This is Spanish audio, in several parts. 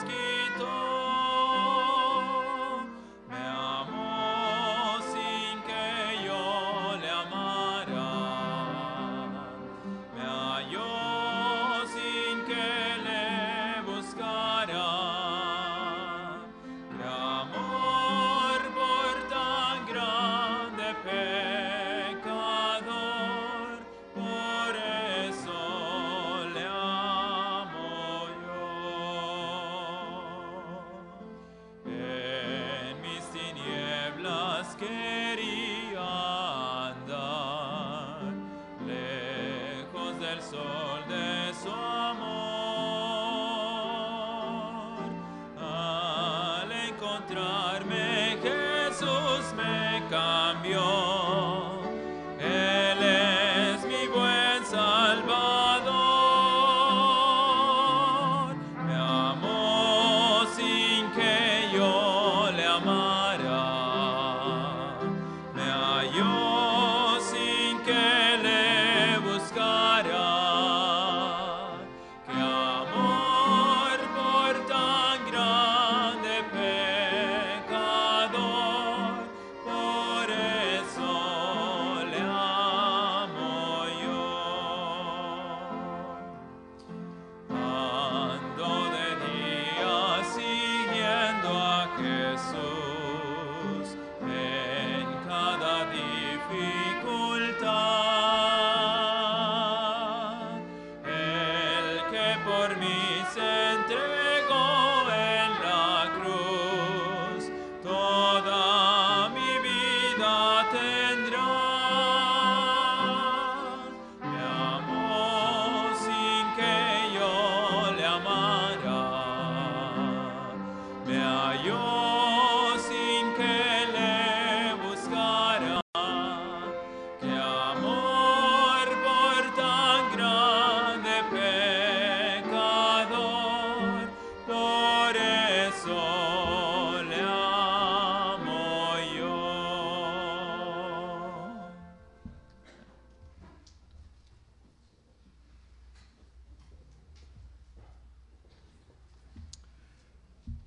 Lebowski.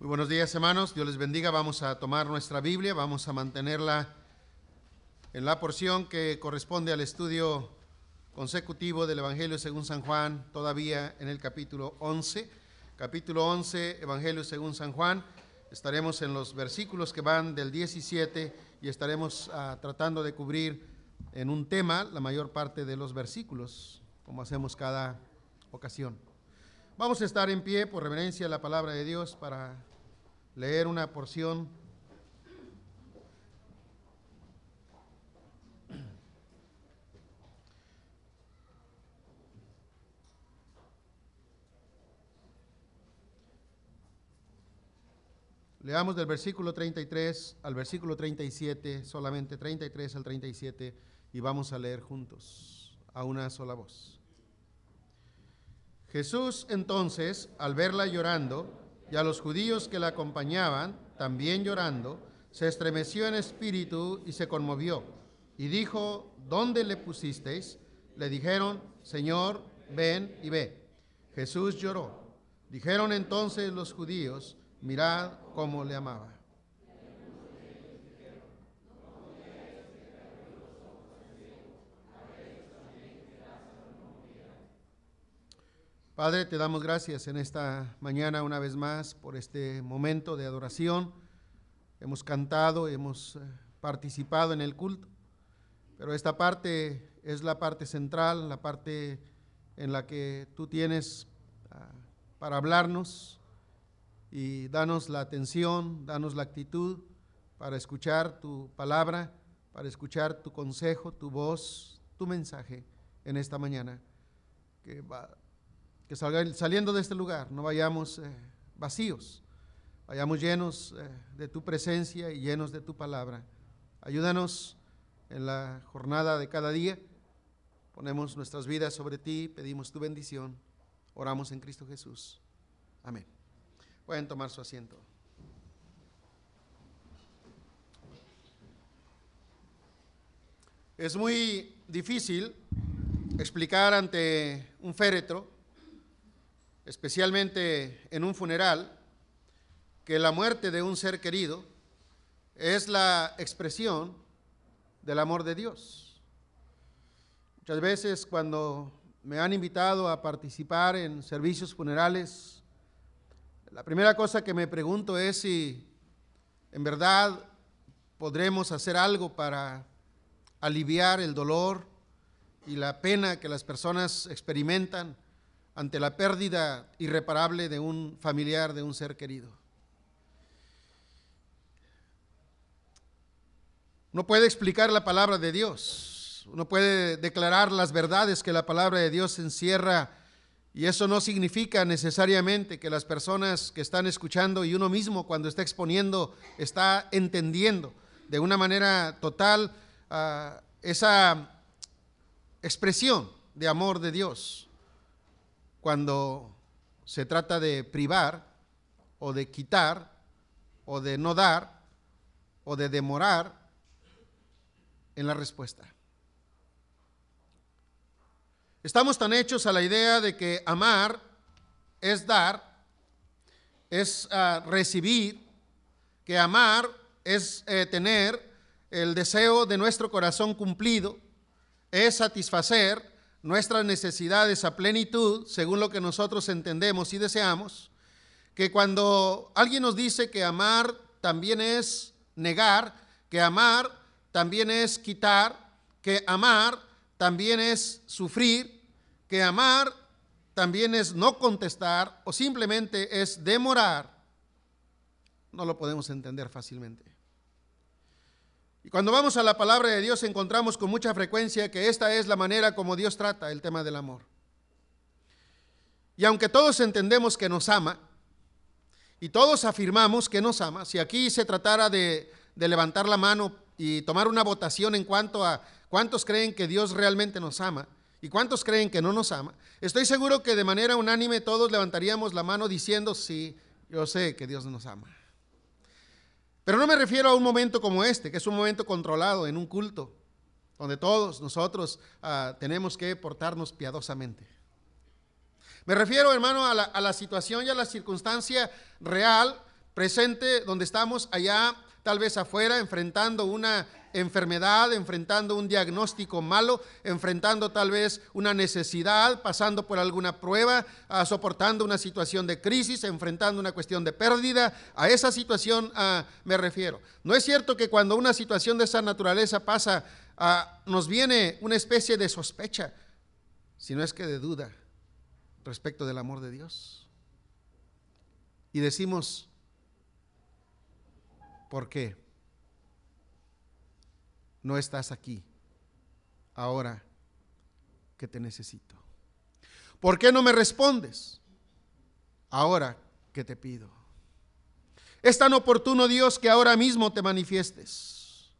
Buenos días hermanos, Dios les bendiga. Vamos a tomar nuestra Biblia, vamos a mantenerla en la porción que corresponde al estudio consecutivo del Evangelio según San Juan, todavía en el capítulo 11. Capítulo 11, Evangelio según San Juan. Estaremos en los versículos que van del 17 y estaremos ah, tratando de cubrir en un tema la mayor parte de los versículos, como hacemos cada ocasión. Vamos a estar en pie por reverencia a la palabra de Dios para leer una porción Leamos del versículo 33 al versículo 37, solamente 33 al 37, y vamos a leer juntos a una sola voz. Jesús entonces, al verla llorando, y a los judíos que la acompañaban, también llorando, se estremeció en espíritu y se conmovió. Y dijo, ¿dónde le pusisteis? Le dijeron, Señor, ven y ve. Jesús lloró. Dijeron entonces los judíos, mirad cómo le amaba. Padre, te damos gracias en esta mañana una vez más por este momento de adoración. Hemos cantado, hemos eh, participado en el culto, pero esta parte es la parte central, la parte en la que tú tienes ah, para hablarnos y danos la atención, danos la actitud para escuchar tu palabra, para escuchar tu consejo, tu voz, tu mensaje en esta mañana. Que va, que saliendo de este lugar no vayamos eh, vacíos, vayamos llenos eh, de tu presencia y llenos de tu palabra. Ayúdanos en la jornada de cada día. Ponemos nuestras vidas sobre ti, pedimos tu bendición. Oramos en Cristo Jesús. Amén. Pueden tomar su asiento. Es muy difícil explicar ante un féretro especialmente en un funeral, que la muerte de un ser querido es la expresión del amor de Dios. Muchas veces cuando me han invitado a participar en servicios funerales, la primera cosa que me pregunto es si en verdad podremos hacer algo para aliviar el dolor y la pena que las personas experimentan ante la pérdida irreparable de un familiar, de un ser querido. No puede explicar la palabra de Dios, uno puede declarar las verdades que la palabra de Dios encierra y eso no significa necesariamente que las personas que están escuchando y uno mismo cuando está exponiendo está entendiendo de una manera total uh, esa expresión de amor de Dios cuando se trata de privar o de quitar o de no dar o de demorar en la respuesta. Estamos tan hechos a la idea de que amar es dar, es uh, recibir, que amar es eh, tener el deseo de nuestro corazón cumplido, es satisfacer nuestras necesidades a plenitud, según lo que nosotros entendemos y deseamos, que cuando alguien nos dice que amar también es negar, que amar también es quitar, que amar también es sufrir, que amar también es no contestar o simplemente es demorar, no lo podemos entender fácilmente. Y cuando vamos a la palabra de Dios encontramos con mucha frecuencia que esta es la manera como Dios trata el tema del amor. Y aunque todos entendemos que nos ama, y todos afirmamos que nos ama, si aquí se tratara de, levantar la mano y tomar una votación en cuanto a ¿Cuántos creen que Dios realmente nos ama? ¿Y cuántos creen que no nos ama? Estoy seguro que de manera unánime todos levantaríamos la mano diciendo, sí, yo sé que Dios nos ama. Pero no me refiero a un momento como este, que es un momento controlado en un culto, donde todos nosotros uh, tenemos que portarnos piadosamente. Me refiero, hermano, a la, a la situación y a la circunstancia real, presente, donde estamos allá, tal vez afuera, enfrentando una enfermedad, enfrentando un diagnóstico malo, enfrentando tal vez una necesidad, pasando por alguna prueba, uh, soportando una situación de crisis, enfrentando una cuestión de pérdida. A esa situación uh, me refiero. No es cierto que cuando una situación de esa naturaleza pasa, uh, nos viene una especie de sospecha, sino es que de duda respecto del amor de Dios. Y decimos, ¿por qué? no estás aquí ahora que te necesito? ¿Por qué no me respondes ahora que te pido? Es tan oportuno Dios que ahora mismo te manifiestes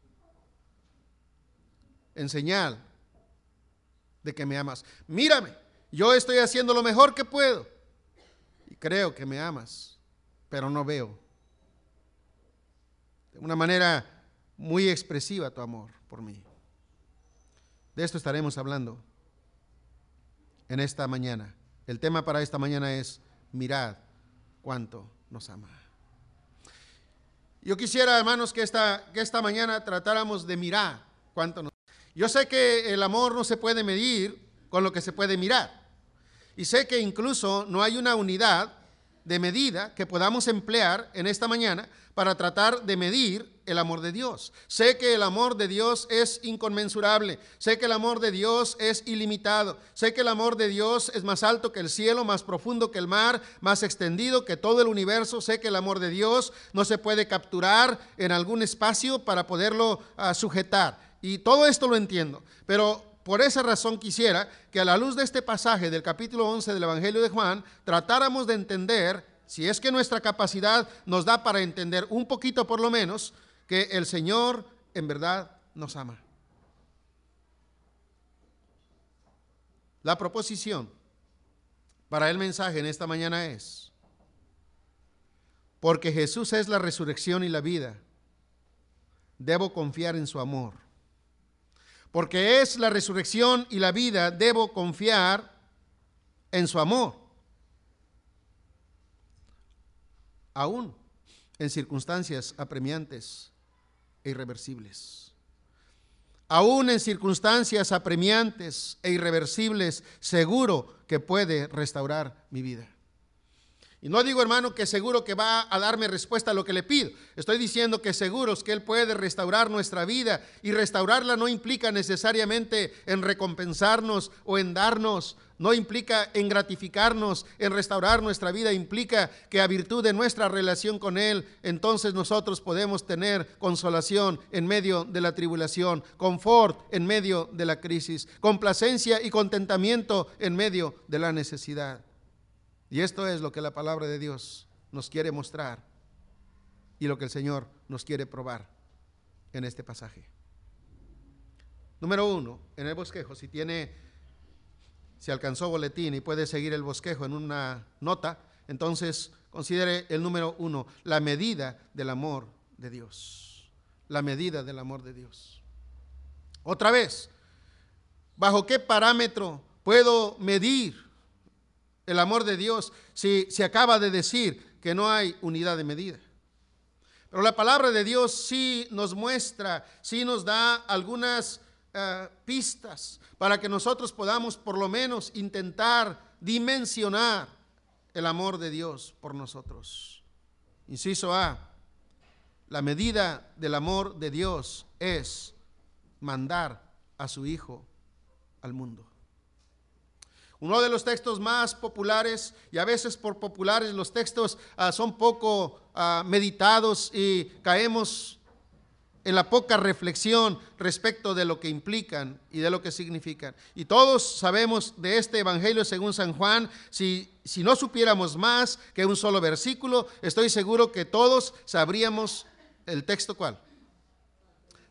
en señal de que me amas. Mírame, yo estoy haciendo lo mejor que puedo y creo que me amas, pero no veo. De una manera muy expresiva tu amor por mí. De esto estaremos hablando en esta mañana. El tema para esta mañana es mirad cuánto nos ama. Yo quisiera, hermanos, que esta, que esta mañana tratáramos de mirar cuánto nos Yo sé que el amor no se puede medir con lo que se puede mirar. Y sé que incluso no hay una unidad de medida que podamos emplear en esta mañana para tratar de medir el amor de Dios. Sé que el amor de Dios es inconmensurable, sé que el amor de Dios es ilimitado, sé que el amor de Dios es más alto que el cielo, más profundo que el mar, más extendido que todo el universo, sé que el amor de Dios no se puede capturar en algún espacio para poderlo uh, sujetar. Y todo esto lo entiendo, pero por esa razón quisiera que a la luz de este pasaje del capítulo 11 del Evangelio de Juan, tratáramos de entender, si es que nuestra capacidad nos da para entender un poquito por lo menos, que el Señor en verdad nos ama. La proposición para el mensaje en esta mañana es, porque Jesús es la resurrección y la vida, debo confiar en su amor. Porque es la resurrección y la vida, debo confiar en su amor. Aún en circunstancias apremiantes e irreversibles. Aún en circunstancias apremiantes e irreversibles, seguro que puede restaurar mi vida. Y no digo, hermano, que seguro que va a darme respuesta a lo que le pido. Estoy diciendo que seguros que Él puede restaurar nuestra vida. Y restaurarla no implica necesariamente en recompensarnos o en darnos. No implica en gratificarnos, en restaurar nuestra vida. Implica que a virtud de nuestra relación con Él, entonces nosotros podemos tener consolación en medio de la tribulación, confort en medio de la crisis, complacencia y contentamiento en medio de la necesidad. Y esto es lo que la palabra de Dios nos quiere mostrar y lo que el Señor nos quiere probar en este pasaje. Número uno, en el bosquejo, si tiene, si alcanzó boletín y puede seguir el bosquejo en una nota, entonces considere el número uno, la medida del amor de Dios. La medida del amor de Dios. Otra vez, ¿bajo qué parámetro puedo medir el amor de Dios si se acaba de decir que no hay unidad de medida. Pero la palabra de Dios sí nos muestra, sí nos da algunas eh, pistas para que nosotros podamos por lo menos intentar dimensionar el amor de Dios por nosotros. Inciso A, la medida del amor de Dios es mandar a su Hijo al mundo. Uno de los textos más populares, y a veces por populares los textos ah, son poco ah, meditados y caemos en la poca reflexión respecto de lo que implican y de lo que significan. Y todos sabemos de este Evangelio según San Juan, si, si no supiéramos más que un solo versículo, estoy seguro que todos sabríamos el texto cuál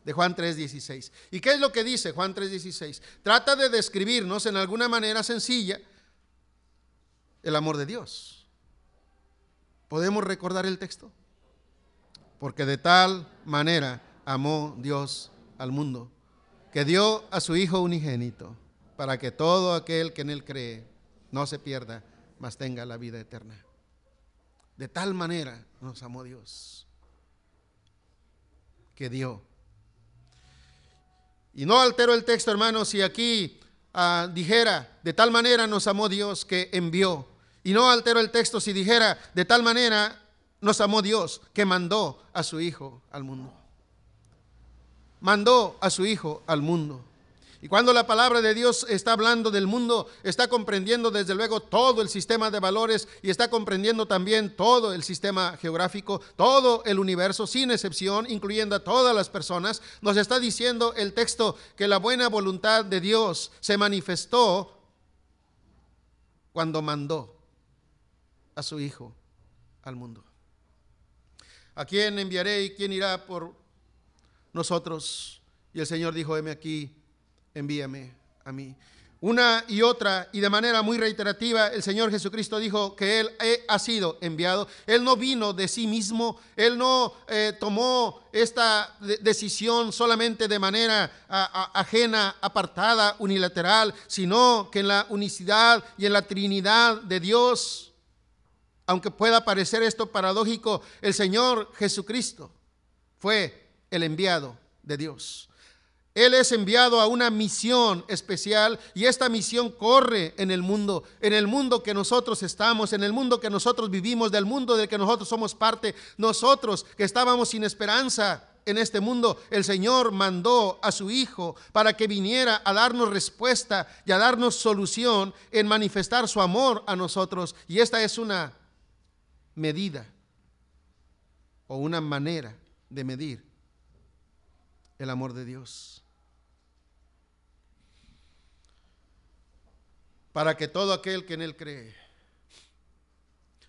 de Juan 3:16. ¿Y qué es lo que dice Juan 3:16? Trata de describirnos en alguna manera sencilla el amor de Dios. ¿Podemos recordar el texto? Porque de tal manera amó Dios al mundo, que dio a su Hijo unigénito, para que todo aquel que en él cree no se pierda, mas tenga la vida eterna. De tal manera nos amó Dios, que dio y no altero el texto, hermanos, si aquí ah, dijera, de tal manera nos amó Dios que envió. Y no altero el texto si dijera, de tal manera nos amó Dios que mandó a su Hijo al mundo. Mandó a su Hijo al mundo. Y cuando la palabra de Dios está hablando del mundo, está comprendiendo desde luego todo el sistema de valores y está comprendiendo también todo el sistema geográfico, todo el universo, sin excepción, incluyendo a todas las personas. Nos está diciendo el texto que la buena voluntad de Dios se manifestó cuando mandó a su Hijo al mundo. ¿A quién enviaré y quién irá por nosotros? Y el Señor dijo, heme aquí envíame a mí. Una y otra, y de manera muy reiterativa, el Señor Jesucristo dijo que Él ha sido enviado. Él no vino de sí mismo, Él no eh, tomó esta decisión solamente de manera ajena, apartada, unilateral, sino que en la unicidad y en la Trinidad de Dios, aunque pueda parecer esto paradójico, el Señor Jesucristo fue el enviado de Dios. Él es enviado a una misión especial y esta misión corre en el mundo, en el mundo que nosotros estamos, en el mundo que nosotros vivimos, del mundo del que nosotros somos parte. Nosotros que estábamos sin esperanza en este mundo, el Señor mandó a su Hijo para que viniera a darnos respuesta y a darnos solución en manifestar su amor a nosotros. Y esta es una medida o una manera de medir el amor de Dios. Para que todo aquel que en él cree.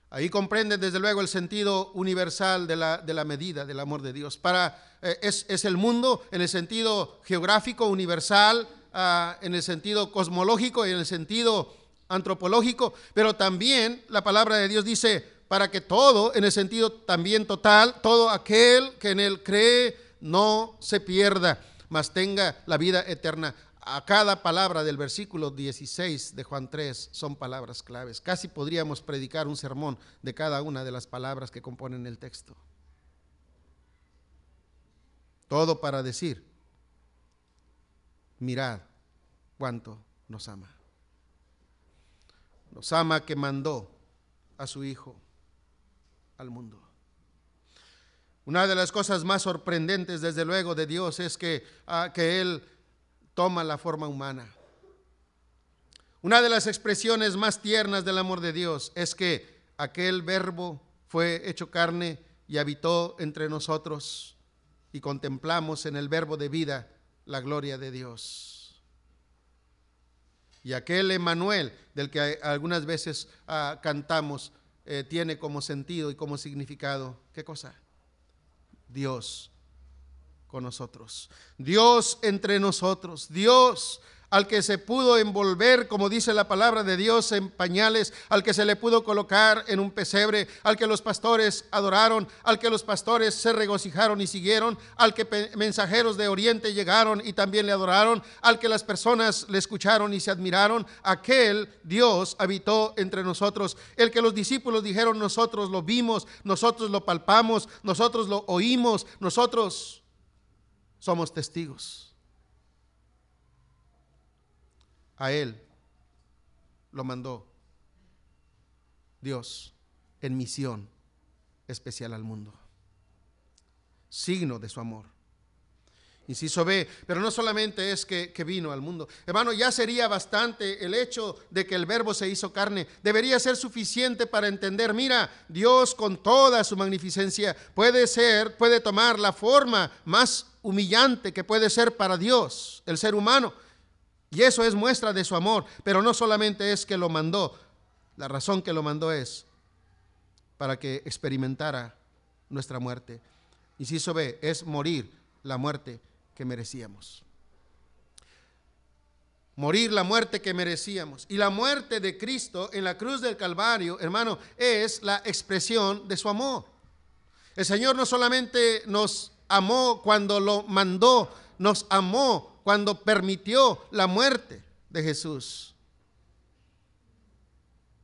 Ahí comprende desde luego el sentido universal de la, de la medida del amor de Dios. Para, eh, es, es, el mundo en el sentido geográfico universal, ah, en el sentido cosmológico y en el sentido antropológico, pero también la palabra de Dios dice, para que todo, en el sentido también total, todo aquel que en él cree no se pierda, mas tenga la vida eterna a cada palabra del versículo 16 de Juan 3 son palabras claves. Casi podríamos predicar un sermón de cada una de las palabras que componen el texto. Todo para decir, mirad cuánto nos ama. Nos ama que mandó a su Hijo al mundo. Una de las cosas más sorprendentes, desde luego, de Dios es que, ah, que Él toma la forma humana. Una de las expresiones más tiernas del amor de Dios es que aquel verbo fue hecho carne y habitó entre nosotros y contemplamos en el verbo de vida la gloria de Dios. Y aquel Emanuel del que algunas veces ah, cantamos eh, tiene como sentido y como significado, ¿qué cosa? Dios con nosotros. Dios entre nosotros. Dios al que se pudo envolver, como dice la palabra de Dios, en pañales, al que se le pudo colocar en un pesebre, al que los pastores adoraron, al que los pastores se regocijaron y siguieron, al que mensajeros de Oriente llegaron y también le adoraron, al que las personas le escucharon y se admiraron, aquel Dios habitó entre nosotros, el que los discípulos dijeron, nosotros lo vimos, nosotros lo palpamos, nosotros lo oímos, nosotros somos testigos a él lo mandó Dios en misión especial al mundo. Signo de su amor. Inciso B, pero no solamente es que, que, vino al mundo. Hermano, ya sería bastante el hecho de que el verbo se hizo carne. Debería ser suficiente para entender, mira, Dios con toda su magnificencia puede ser, puede tomar la forma más humillante que puede ser para Dios, el ser humano. Y eso es muestra de su amor, pero no solamente es que lo mandó, la razón que lo mandó es para que experimentara nuestra muerte. Inciso B, es morir la muerte que merecíamos. Morir la muerte que merecíamos. Y la muerte de Cristo en la cruz del Calvario, hermano, es la expresión de su amor. El Señor no solamente nos amó cuando lo mandó, nos amó cuando permitió la muerte de Jesús,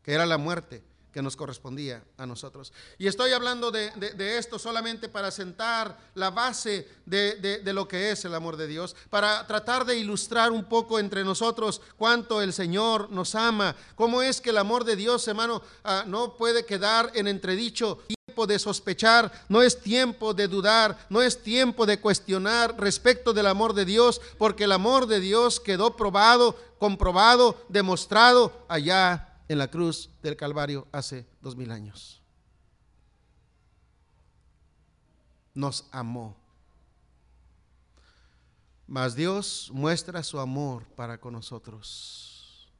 que era la muerte que nos correspondía a nosotros. Y estoy hablando de, esto solamente para sentar la base de, lo que es el amor de Dios, para tratar de ilustrar un poco entre nosotros cuánto el Señor nos ama, cómo es que el amor de Dios, hermano, ah, no puede quedar en entredicho de sospechar, no es tiempo de dudar, no es tiempo de cuestionar respecto del amor de Dios, porque el amor de Dios quedó probado, comprobado, demostrado allá en la cruz del Calvario hace dos mil años. Nos amó. Mas Dios muestra su amor para con nosotros,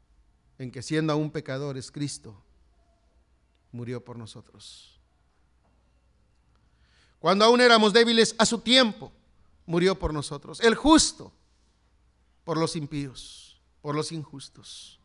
en que siendo aún pecadores, Cristo murió por nosotros. Cuando aún éramos débiles a su tiempo, murió por nosotros. El justo por los impíos, por los injustos.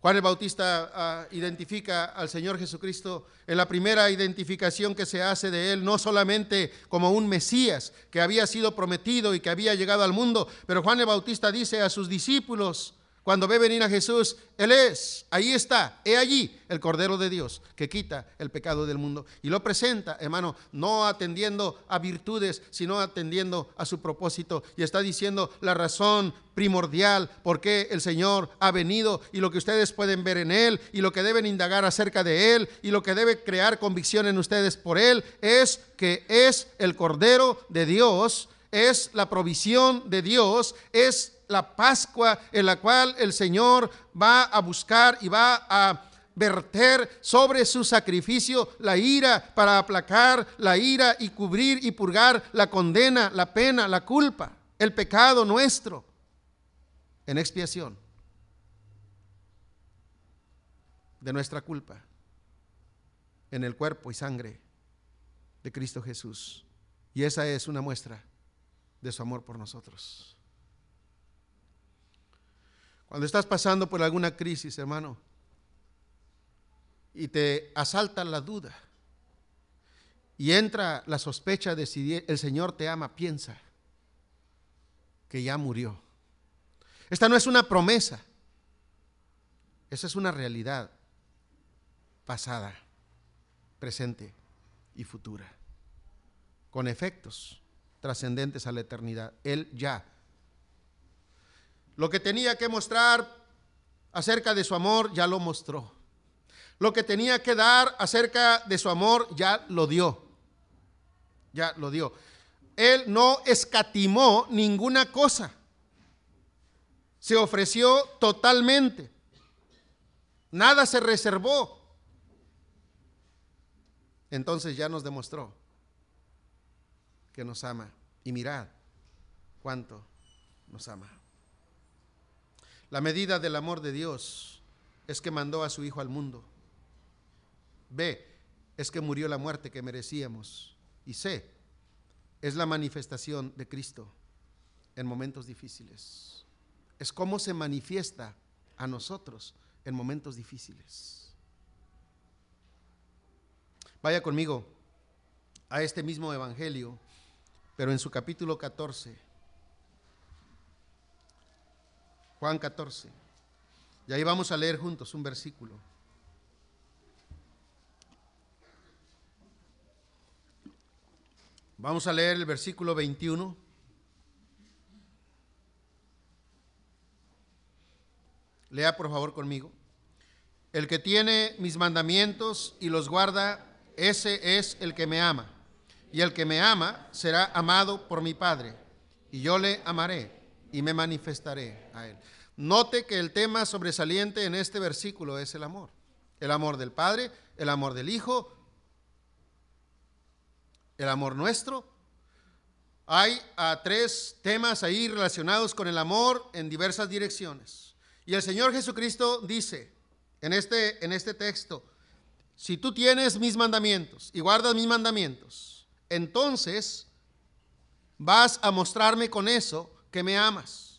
Juan el Bautista ah, identifica al Señor Jesucristo en la primera identificación que se hace de Él, no solamente como un Mesías que había sido prometido y que había llegado al mundo, pero Juan el Bautista dice a sus discípulos, cuando ve venir a Jesús, Él es, ahí está, he allí el Cordero de Dios que quita el pecado del mundo. Y lo presenta, hermano, no atendiendo a virtudes, sino atendiendo a su propósito. Y está diciendo la razón primordial por qué el Señor ha venido y lo que ustedes pueden ver en Él y lo que deben indagar acerca de Él y lo que debe crear convicción en ustedes por Él es que es el Cordero de Dios, es la provisión de Dios, es la Pascua en la cual el Señor va a buscar y va a verter sobre su sacrificio la ira para aplacar la ira y cubrir y purgar la condena, la pena, la culpa, el pecado nuestro en expiación de nuestra culpa en el cuerpo y sangre de Cristo Jesús. Y esa es una muestra de su amor por nosotros. Cuando estás pasando por alguna crisis, hermano, y te asalta la duda, y entra la sospecha de si el Señor te ama, piensa que ya murió. Esta no es una promesa, esa es una realidad pasada, presente y futura. con efectos trascendentes a la eternidad. Él ya. Lo que tenía que mostrar acerca de su amor ya lo mostró. Lo que tenía que dar acerca de su amor ya lo dio. Ya lo dio. Él no escatimó ninguna cosa. Se ofreció totalmente. Nada se reservó. Entonces ya nos demostró que nos ama. Y mirad cuánto nos ama. La medida del amor de Dios es que mandó a su Hijo al mundo. B, es que murió la muerte que merecíamos. Y C, es la manifestación de Cristo en momentos difíciles. Es cómo se manifiesta a nosotros en momentos difíciles. Vaya conmigo a este mismo Evangelio, pero en su capítulo 14. Juan 14. Y ahí vamos a leer juntos un versículo. Vamos a leer el versículo 21. Lea por favor conmigo. El que tiene mis mandamientos y los guarda, ese es el que me ama. Y el que me ama será amado por mi Padre. Y yo le amaré y me manifestaré a él. Note que el tema sobresaliente en este versículo es el amor. El amor del Padre, el amor del Hijo el amor nuestro. Hay tres temas ahí relacionados con el amor en diversas direcciones. Y el Señor Jesucristo dice en este, en este texto, si tú tienes mis mandamientos y guardas mis mandamientos, entonces vas a mostrarme con eso que me amas.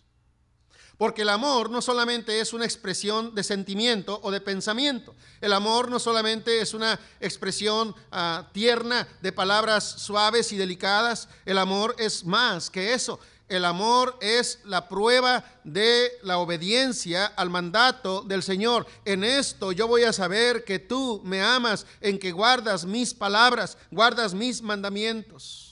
Porque el amor no solamente es una expresión de sentimiento o de pensamiento. El amor no solamente es una expresión ah, tierna de palabras suaves y delicadas. El amor es más que eso. El amor es la prueba de la obediencia al mandato del Señor. En esto yo voy a saber que tú me amas, en que guardas mis palabras, guardas mis mandamientos.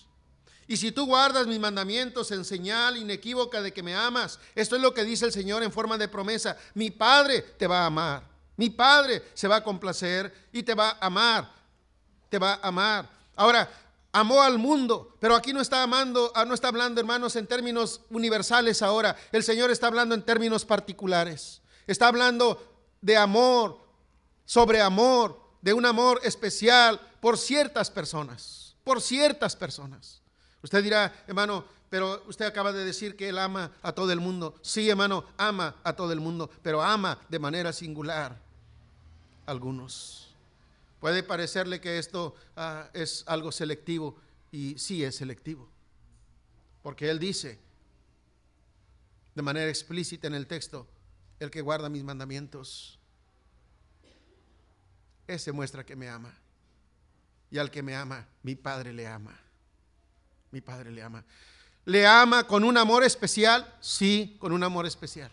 Y si tú guardas mis mandamientos en señal inequívoca de que me amas, esto es lo que dice el Señor en forma de promesa, mi Padre te va a amar, mi Padre se va a complacer y te va a amar, te va a amar. Ahora, amó al mundo, pero aquí no está amando, ah, no está hablando, hermanos, en términos universales ahora. El Señor está hablando en términos particulares. Está hablando de amor, sobre amor, de un amor especial por ciertas personas, por ciertas personas. Usted dirá, hermano, pero usted acaba de decir que Él ama a todo el mundo. Sí, hermano, ama a todo el mundo, pero ama de manera singular a algunos. Puede parecerle que esto ah, es algo selectivo y sí es selectivo, porque Él dice de manera explícita en el texto, el que guarda mis mandamientos, ese muestra que me ama. Y al que me ama, mi Padre le ama. Mi Padre le ama. ¿Le ama con un amor especial? Sí, con un amor especial.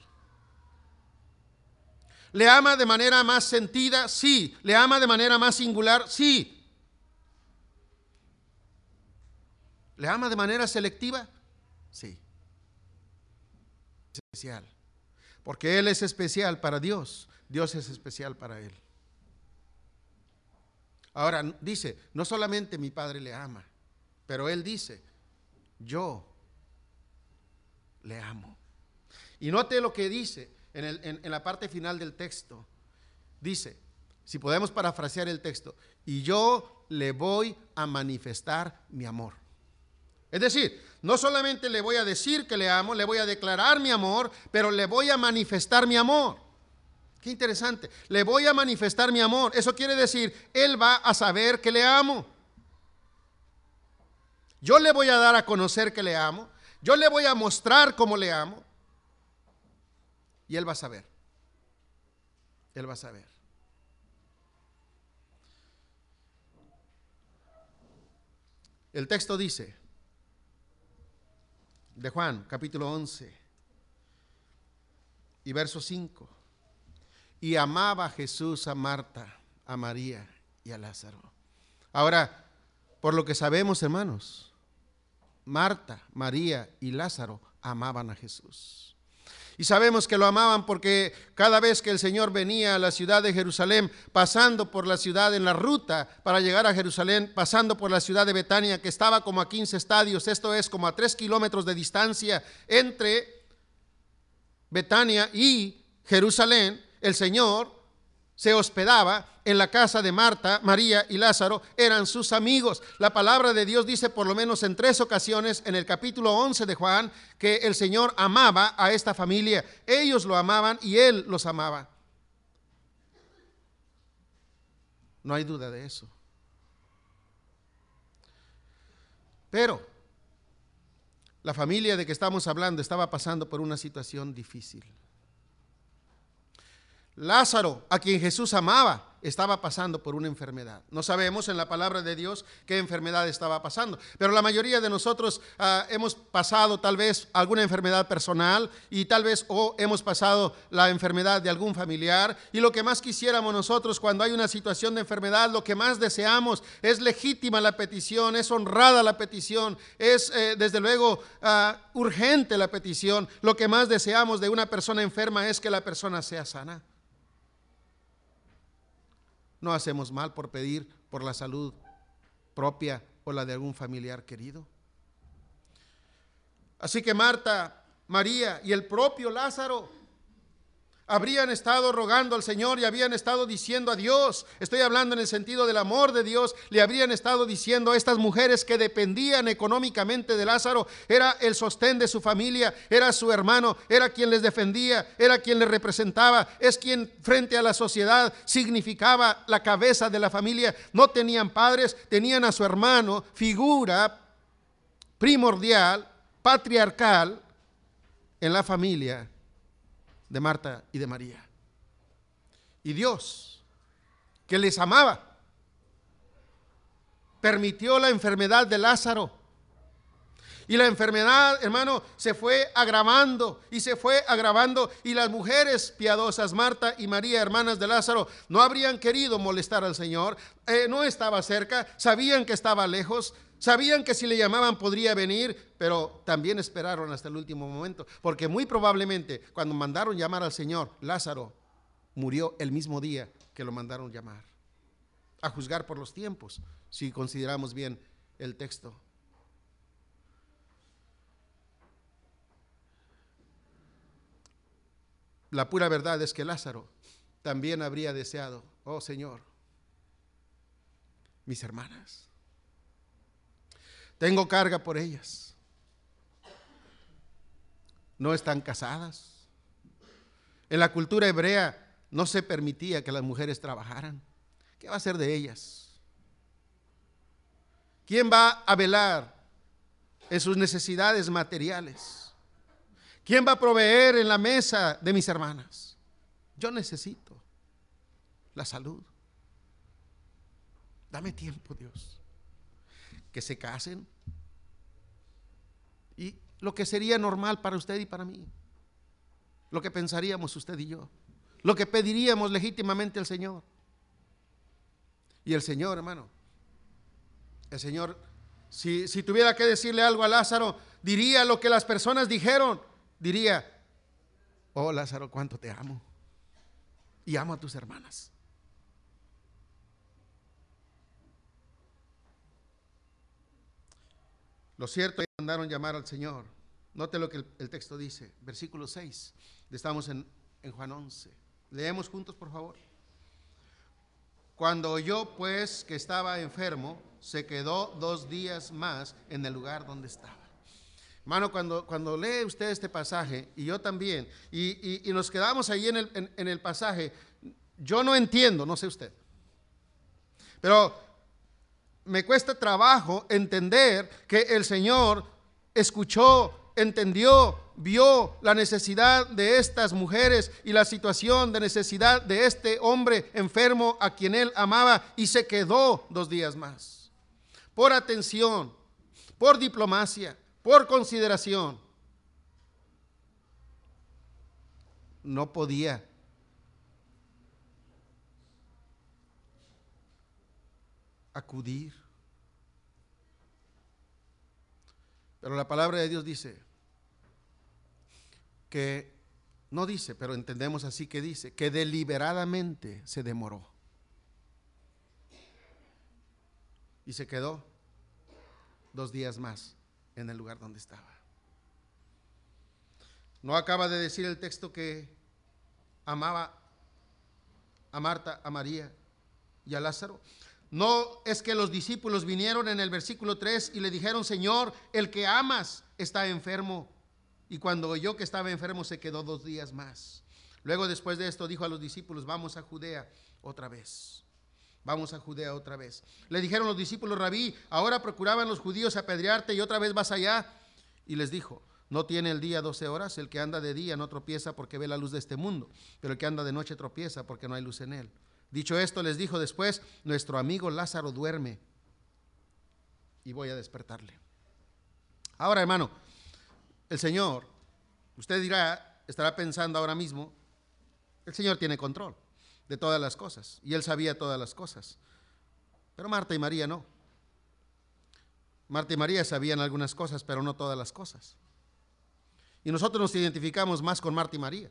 ¿Le ama de manera más sentida? Sí. ¿Le ama de manera más singular? Sí. ¿Le ama de manera selectiva? Sí. Especial. Porque Él es especial para Dios. Dios es especial para Él. Ahora dice, no solamente mi Padre le ama, pero Él dice, yo le amo. Y note lo que dice en, la parte final del texto. Dice, si podemos parafrasear el texto, y yo le voy a manifestar mi amor. Es decir, no solamente le voy a decir que le amo, le voy a declarar mi amor, pero le voy a manifestar mi amor. Qué interesante. Le voy a manifestar mi amor. Eso quiere decir, Él va a saber que le amo. Yo le voy a dar a conocer que le amo. Yo le voy a mostrar cómo le amo. Y él va a saber. Él va a saber. El texto dice, de Juan, capítulo 11, y verso 5, y amaba Jesús a Marta, a María y a Lázaro. Ahora, por lo que sabemos, hermanos, Marta, María y Lázaro amaban a Jesús. Y sabemos que lo amaban porque cada vez que el Señor venía a la ciudad de Jerusalén, pasando por la ciudad en la ruta para llegar a Jerusalén, pasando por la ciudad de Betania, que estaba como a 15 estadios, esto es como a 3 kilómetros de distancia entre Betania y Jerusalén, el Señor se hospedaba en la casa de Marta, María y Lázaro, eran sus amigos. La palabra de Dios dice por lo menos en tres ocasiones en el capítulo 11 de Juan que el Señor amaba a esta familia. Ellos lo amaban y Él los amaba. No hay duda de eso. Pero la familia de que estamos hablando estaba pasando por una situación difícil. Lázaro, a quien Jesús amaba, estaba pasando por una enfermedad. No sabemos en la palabra de Dios qué enfermedad estaba pasando, pero la mayoría de nosotros ah, hemos pasado tal vez alguna enfermedad personal y tal vez o hemos pasado la enfermedad de algún familiar y lo que más quisiéramos nosotros cuando hay una situación de enfermedad, lo que más deseamos es legítima la petición, es honrada la petición, es eh, desde luego ah, urgente la petición. Lo que más deseamos de una persona enferma es que la persona sea sana. No hacemos mal por pedir por la salud propia o la de algún familiar querido. Así que Marta, María y el propio Lázaro habrían estado rogando al Señor y habían estado diciendo a Dios, estoy hablando en el sentido del amor de Dios, le habrían estado diciendo a estas mujeres que dependían económicamente de Lázaro, era el sostén de su familia, era su hermano, era quien les defendía, era quien les representaba, es quien frente a la sociedad significaba la cabeza de la familia. No tenían padres, tenían a su hermano, figura primordial, patriarcal en la familia de Marta y de María. Y Dios, que les amaba, permitió la enfermedad de Lázaro. Y la enfermedad, hermano, se fue agravando y se fue agravando. Y las mujeres piadosas, Marta y María, hermanas de Lázaro, no habrían querido molestar al Señor. Eh, no estaba cerca, sabían que estaba lejos, Sabían que si le llamaban podría venir, pero también esperaron hasta el último momento, porque muy probablemente cuando mandaron llamar al Señor, Lázaro murió el mismo día que lo mandaron llamar. A juzgar por los tiempos, si consideramos bien el texto. La pura verdad es que Lázaro también habría deseado, oh Señor, mis hermanas tengo carga por ellas. No están casadas. En la cultura hebrea no se permitía que las mujeres trabajaran. ¿Qué va a ser de ellas? ¿Quién va a velar en sus necesidades materiales? ¿Quién va a proveer en la mesa de mis hermanas? Yo necesito la salud. Dame tiempo, Dios que se casen. Y lo que sería normal para usted y para mí. Lo que pensaríamos usted y yo. Lo que pediríamos legítimamente al Señor. Y el Señor, hermano, el Señor, si, si tuviera que decirle algo a Lázaro, diría lo que las personas dijeron. Diría, oh Lázaro, cuánto te amo. Y amo a tus hermanas. Lo cierto es que mandaron llamar al Señor. Note lo que el, texto dice, versículo 6. Estamos en, Juan 11. Leemos juntos, por favor. Cuando oyó pues que estaba enfermo, se quedó dos días más en el lugar donde estaba. Hermano, cuando, cuando lee usted este pasaje, y yo también, y, nos quedamos ahí en el, en el pasaje, yo no entiendo, no sé usted, pero me cuesta trabajo entender que el Señor escuchó, entendió, vio la necesidad de estas mujeres y la situación de necesidad de este hombre enfermo a quien él amaba y se quedó dos días más. Por atención, por diplomacia, por consideración. No podía acudir. Pero la palabra de Dios dice que, no dice, pero entendemos así que dice, que deliberadamente se demoró. Y se quedó dos días más en el lugar donde estaba. No acaba de decir el texto que amaba a Marta, a María y a Lázaro. No es que los discípulos vinieron en el versículo 3 y le dijeron, Señor, el que amas está enfermo. Y cuando oyó que estaba enfermo se quedó dos días más. Luego después de esto dijo a los discípulos, vamos a Judea otra vez. Vamos a Judea otra vez. Le dijeron los discípulos, rabí, ahora procuraban los judíos apedrearte y otra vez vas allá. Y les dijo, no tiene el día doce horas, el que anda de día no tropieza porque ve la luz de este mundo, pero el que anda de noche tropieza porque no hay luz en él. Dicho esto, les dijo después, nuestro amigo Lázaro duerme y voy a despertarle. Ahora, hermano, el Señor, usted dirá, estará pensando ahora mismo, el Señor tiene control de todas las cosas y él sabía todas las cosas. Pero Marta y María no. Marta y María sabían algunas cosas, pero no todas las cosas. Y nosotros nos identificamos más con Marta y María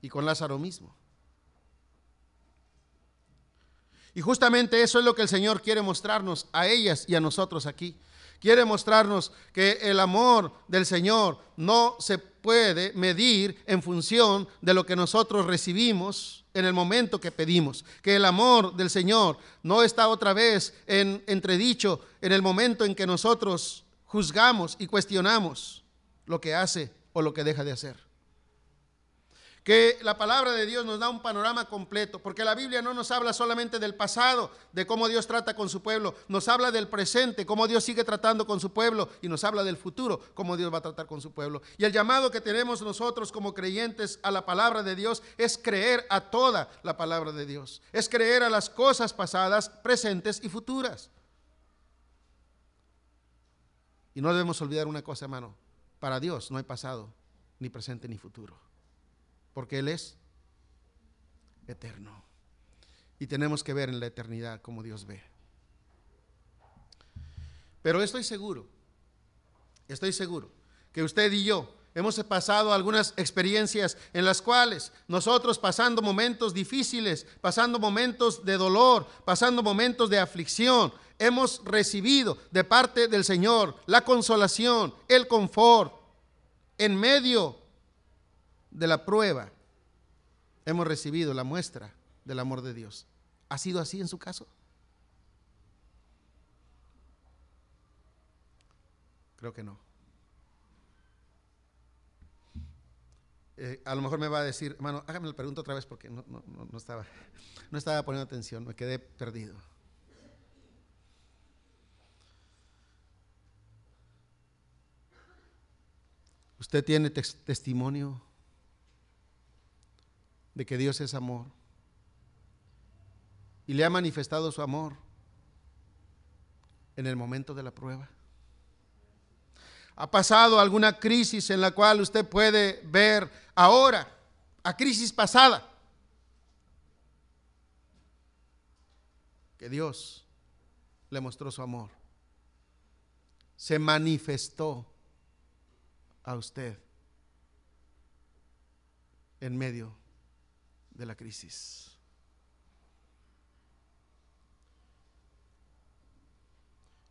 y con Lázaro mismo. Y justamente eso es lo que el Señor quiere mostrarnos a ellas y a nosotros aquí. Quiere mostrarnos que el amor del Señor no se puede medir en función de lo que nosotros recibimos en el momento que pedimos. Que el amor del Señor no está otra vez en entredicho en el momento en que nosotros juzgamos y cuestionamos lo que hace o lo que deja de hacer que la palabra de Dios nos da un panorama completo, porque la Biblia no nos habla solamente del pasado, de cómo Dios trata con su pueblo, nos habla del presente, cómo Dios sigue tratando con su pueblo, y nos habla del futuro, cómo Dios va a tratar con su pueblo. Y el llamado que tenemos nosotros como creyentes a la palabra de Dios es creer a toda la palabra de Dios, es creer a las cosas pasadas, presentes y futuras. Y no debemos olvidar una cosa, hermano, para Dios no hay pasado, ni presente, ni futuro porque Él es eterno. Y tenemos que ver en la eternidad como Dios ve. Pero estoy seguro, estoy seguro que usted y yo hemos pasado algunas experiencias en las cuales nosotros pasando momentos difíciles, pasando momentos de dolor, pasando momentos de aflicción, hemos recibido de parte del Señor la consolación, el confort en medio de la prueba, hemos recibido la muestra del amor de Dios. ¿Ha sido así en su caso? Creo que no. Eh, a lo mejor me va a decir, hermano, hágame la pregunta otra vez porque no, no, estaba, no estaba poniendo atención, me quedé perdido. ¿Usted tiene testimonio de que Dios es amor y le ha manifestado su amor en el momento de la prueba. ¿Ha pasado alguna crisis en la cual usted puede ver ahora, a crisis pasada, que Dios le mostró su amor? Se manifestó a usted en medio de la crisis.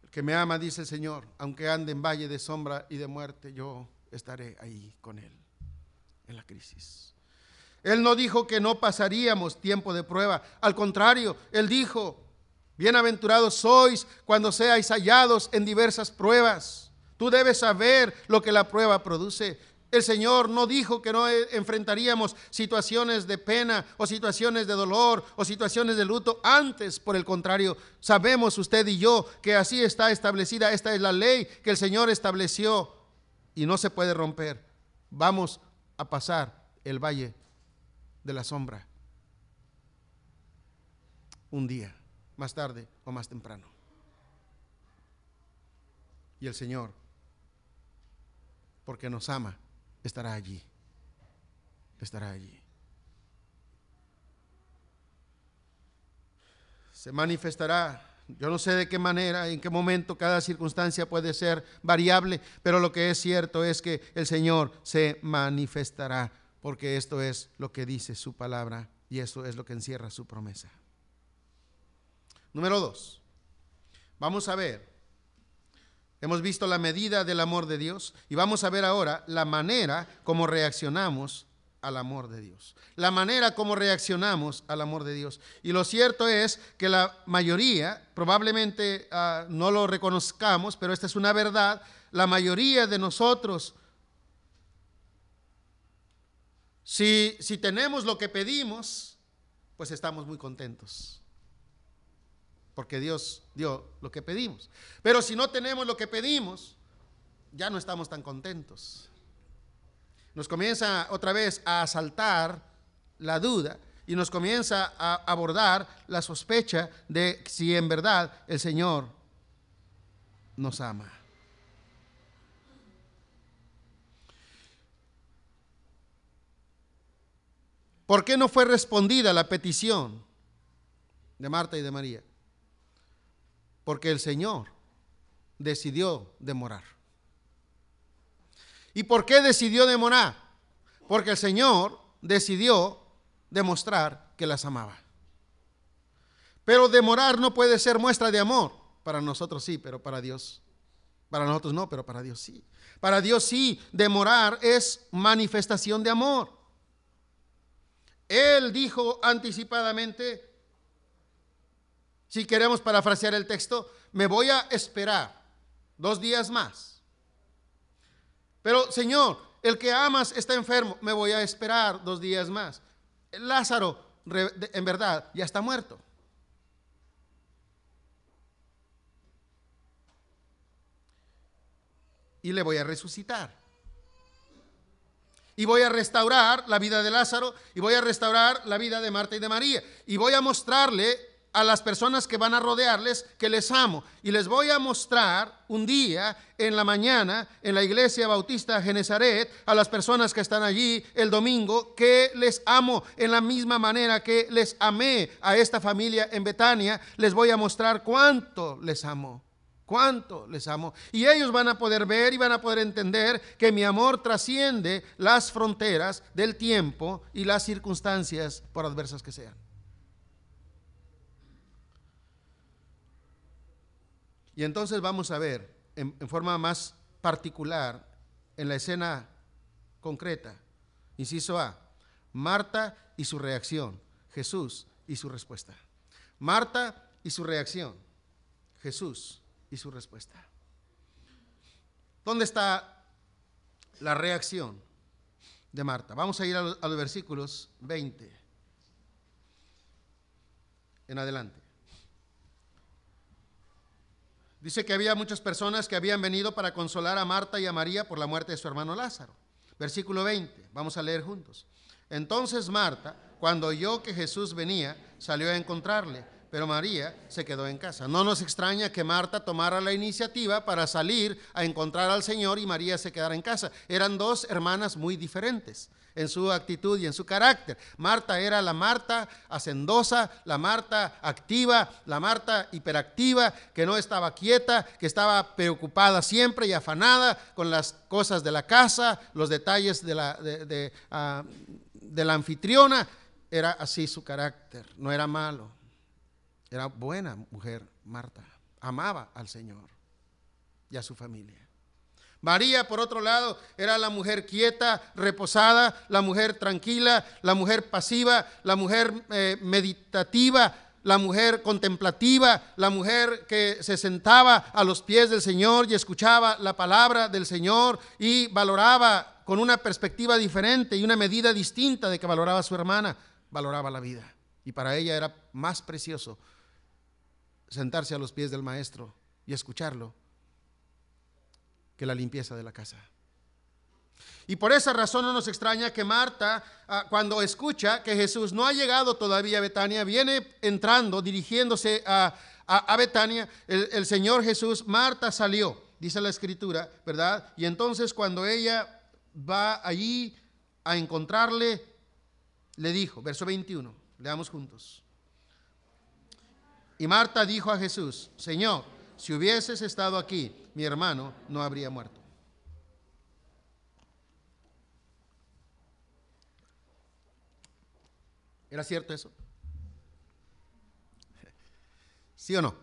El que me ama, dice el Señor, aunque ande en valle de sombra y de muerte, yo estaré ahí con él en la crisis. Él no dijo que no pasaríamos tiempo de prueba, al contrario, él dijo, bienaventurados sois cuando seáis hallados en diversas pruebas. Tú debes saber lo que la prueba produce. El Señor no dijo que no enfrentaríamos situaciones de pena o situaciones de dolor o situaciones de luto. Antes, por el contrario, sabemos usted y yo que así está establecida. Esta es la ley que el Señor estableció y no se puede romper. Vamos a pasar el valle de la sombra un día, más tarde o más temprano. Y el Señor, porque nos ama, estará allí. Estará allí. Se manifestará Yo no sé de qué manera, en qué momento cada circunstancia puede ser variable, pero lo que es cierto es que el Señor se manifestará, porque esto es lo que dice su palabra y eso es lo que encierra su promesa. Número dos, vamos a ver, hemos visto la medida del amor de Dios y vamos a ver ahora la manera como reaccionamos al amor de Dios, la manera como reaccionamos al amor de Dios. Y lo cierto es que la mayoría, probablemente uh, no lo reconozcamos, pero esta es una verdad, la mayoría de nosotros, si, si tenemos lo que pedimos, pues estamos muy contentos. Porque Dios dio lo que pedimos. Pero si no tenemos lo que pedimos, ya no estamos tan contentos nos comienza otra vez a asaltar la duda y nos comienza a abordar la sospecha de si en verdad el Señor nos ama. ¿Por qué no fue respondida la petición de Marta y de María? Porque el Señor decidió demorar. ¿Y por qué decidió demorar? Porque el Señor decidió demostrar que las amaba. Pero demorar no puede ser muestra de amor. Para nosotros sí, pero para Dios. Para nosotros no, pero para Dios sí. Para Dios sí, demorar es manifestación de amor. Él dijo anticipadamente, si queremos parafrasear el texto, me voy a esperar dos días más pero Señor, el que amas está enfermo, me voy a esperar dos días más. Lázaro, en verdad, ya está muerto. Y le voy a resucitar. Y voy a restaurar la vida de Lázaro y voy a restaurar la vida de Marta y de María. Y voy a mostrarle a las personas que van a rodearles que les amo. Y les voy a mostrar un día en la mañana en la iglesia bautista Genezaret a las personas que están allí el domingo que les amo en la misma manera que les amé a esta familia en Betania. Les voy a mostrar cuánto les amo. Cuánto les amo. Y ellos van a poder ver y van a poder entender que mi amor trasciende las fronteras del tiempo y las circunstancias, por adversas que sean. Y entonces vamos a ver en, forma más particular, en la escena concreta, inciso A, Marta y su reacción, Jesús y su respuesta. Marta y su reacción, Jesús y su respuesta. ¿Dónde está la reacción de Marta? Vamos a ir a los, versículos 20 en adelante. Dice que había muchas personas que habían venido para consolar a Marta y a María por la muerte de su hermano Lázaro. Versículo 20, vamos a leer juntos. Entonces Marta, cuando oyó que Jesús venía, salió a encontrarle pero María se quedó en casa. No nos extraña que Marta tomara la iniciativa para salir a encontrar al Señor y María se quedara en casa. Eran dos hermanas muy diferentes en su actitud y en su carácter. Marta era la Marta hacendosa, la Marta activa, la Marta hiperactiva, que no estaba quieta, que estaba preocupada siempre y afanada con las cosas de la casa, los detalles de la, de, ah, de la anfitriona. Era así su carácter, no era malo. Era buena mujer Marta, amaba al Señor y a su familia. María, por otro lado, era la mujer quieta, reposada, la mujer tranquila, la mujer pasiva, la mujer eh, meditativa, la mujer contemplativa, la mujer que se sentaba a los pies del Señor y escuchaba la palabra del Señor y valoraba con una perspectiva diferente y una medida distinta de que valoraba a su hermana, valoraba la vida. Y para ella era más precioso sentarse a los pies del maestro y escucharlo que la limpieza de la casa. Y por esa razón no nos extraña que Marta, ah, cuando escucha que Jesús no ha llegado todavía a Betania, viene entrando, dirigiéndose a, Betania, el, el, Señor Jesús, Marta salió, dice la escritura, ¿verdad? Y entonces cuando ella va allí a encontrarle, le dijo, verso 21, leamos juntos. Y Marta dijo a Jesús, Señor, si hubieses estado aquí, mi hermano no habría muerto. ¿Era cierto eso? ¿Sí o no?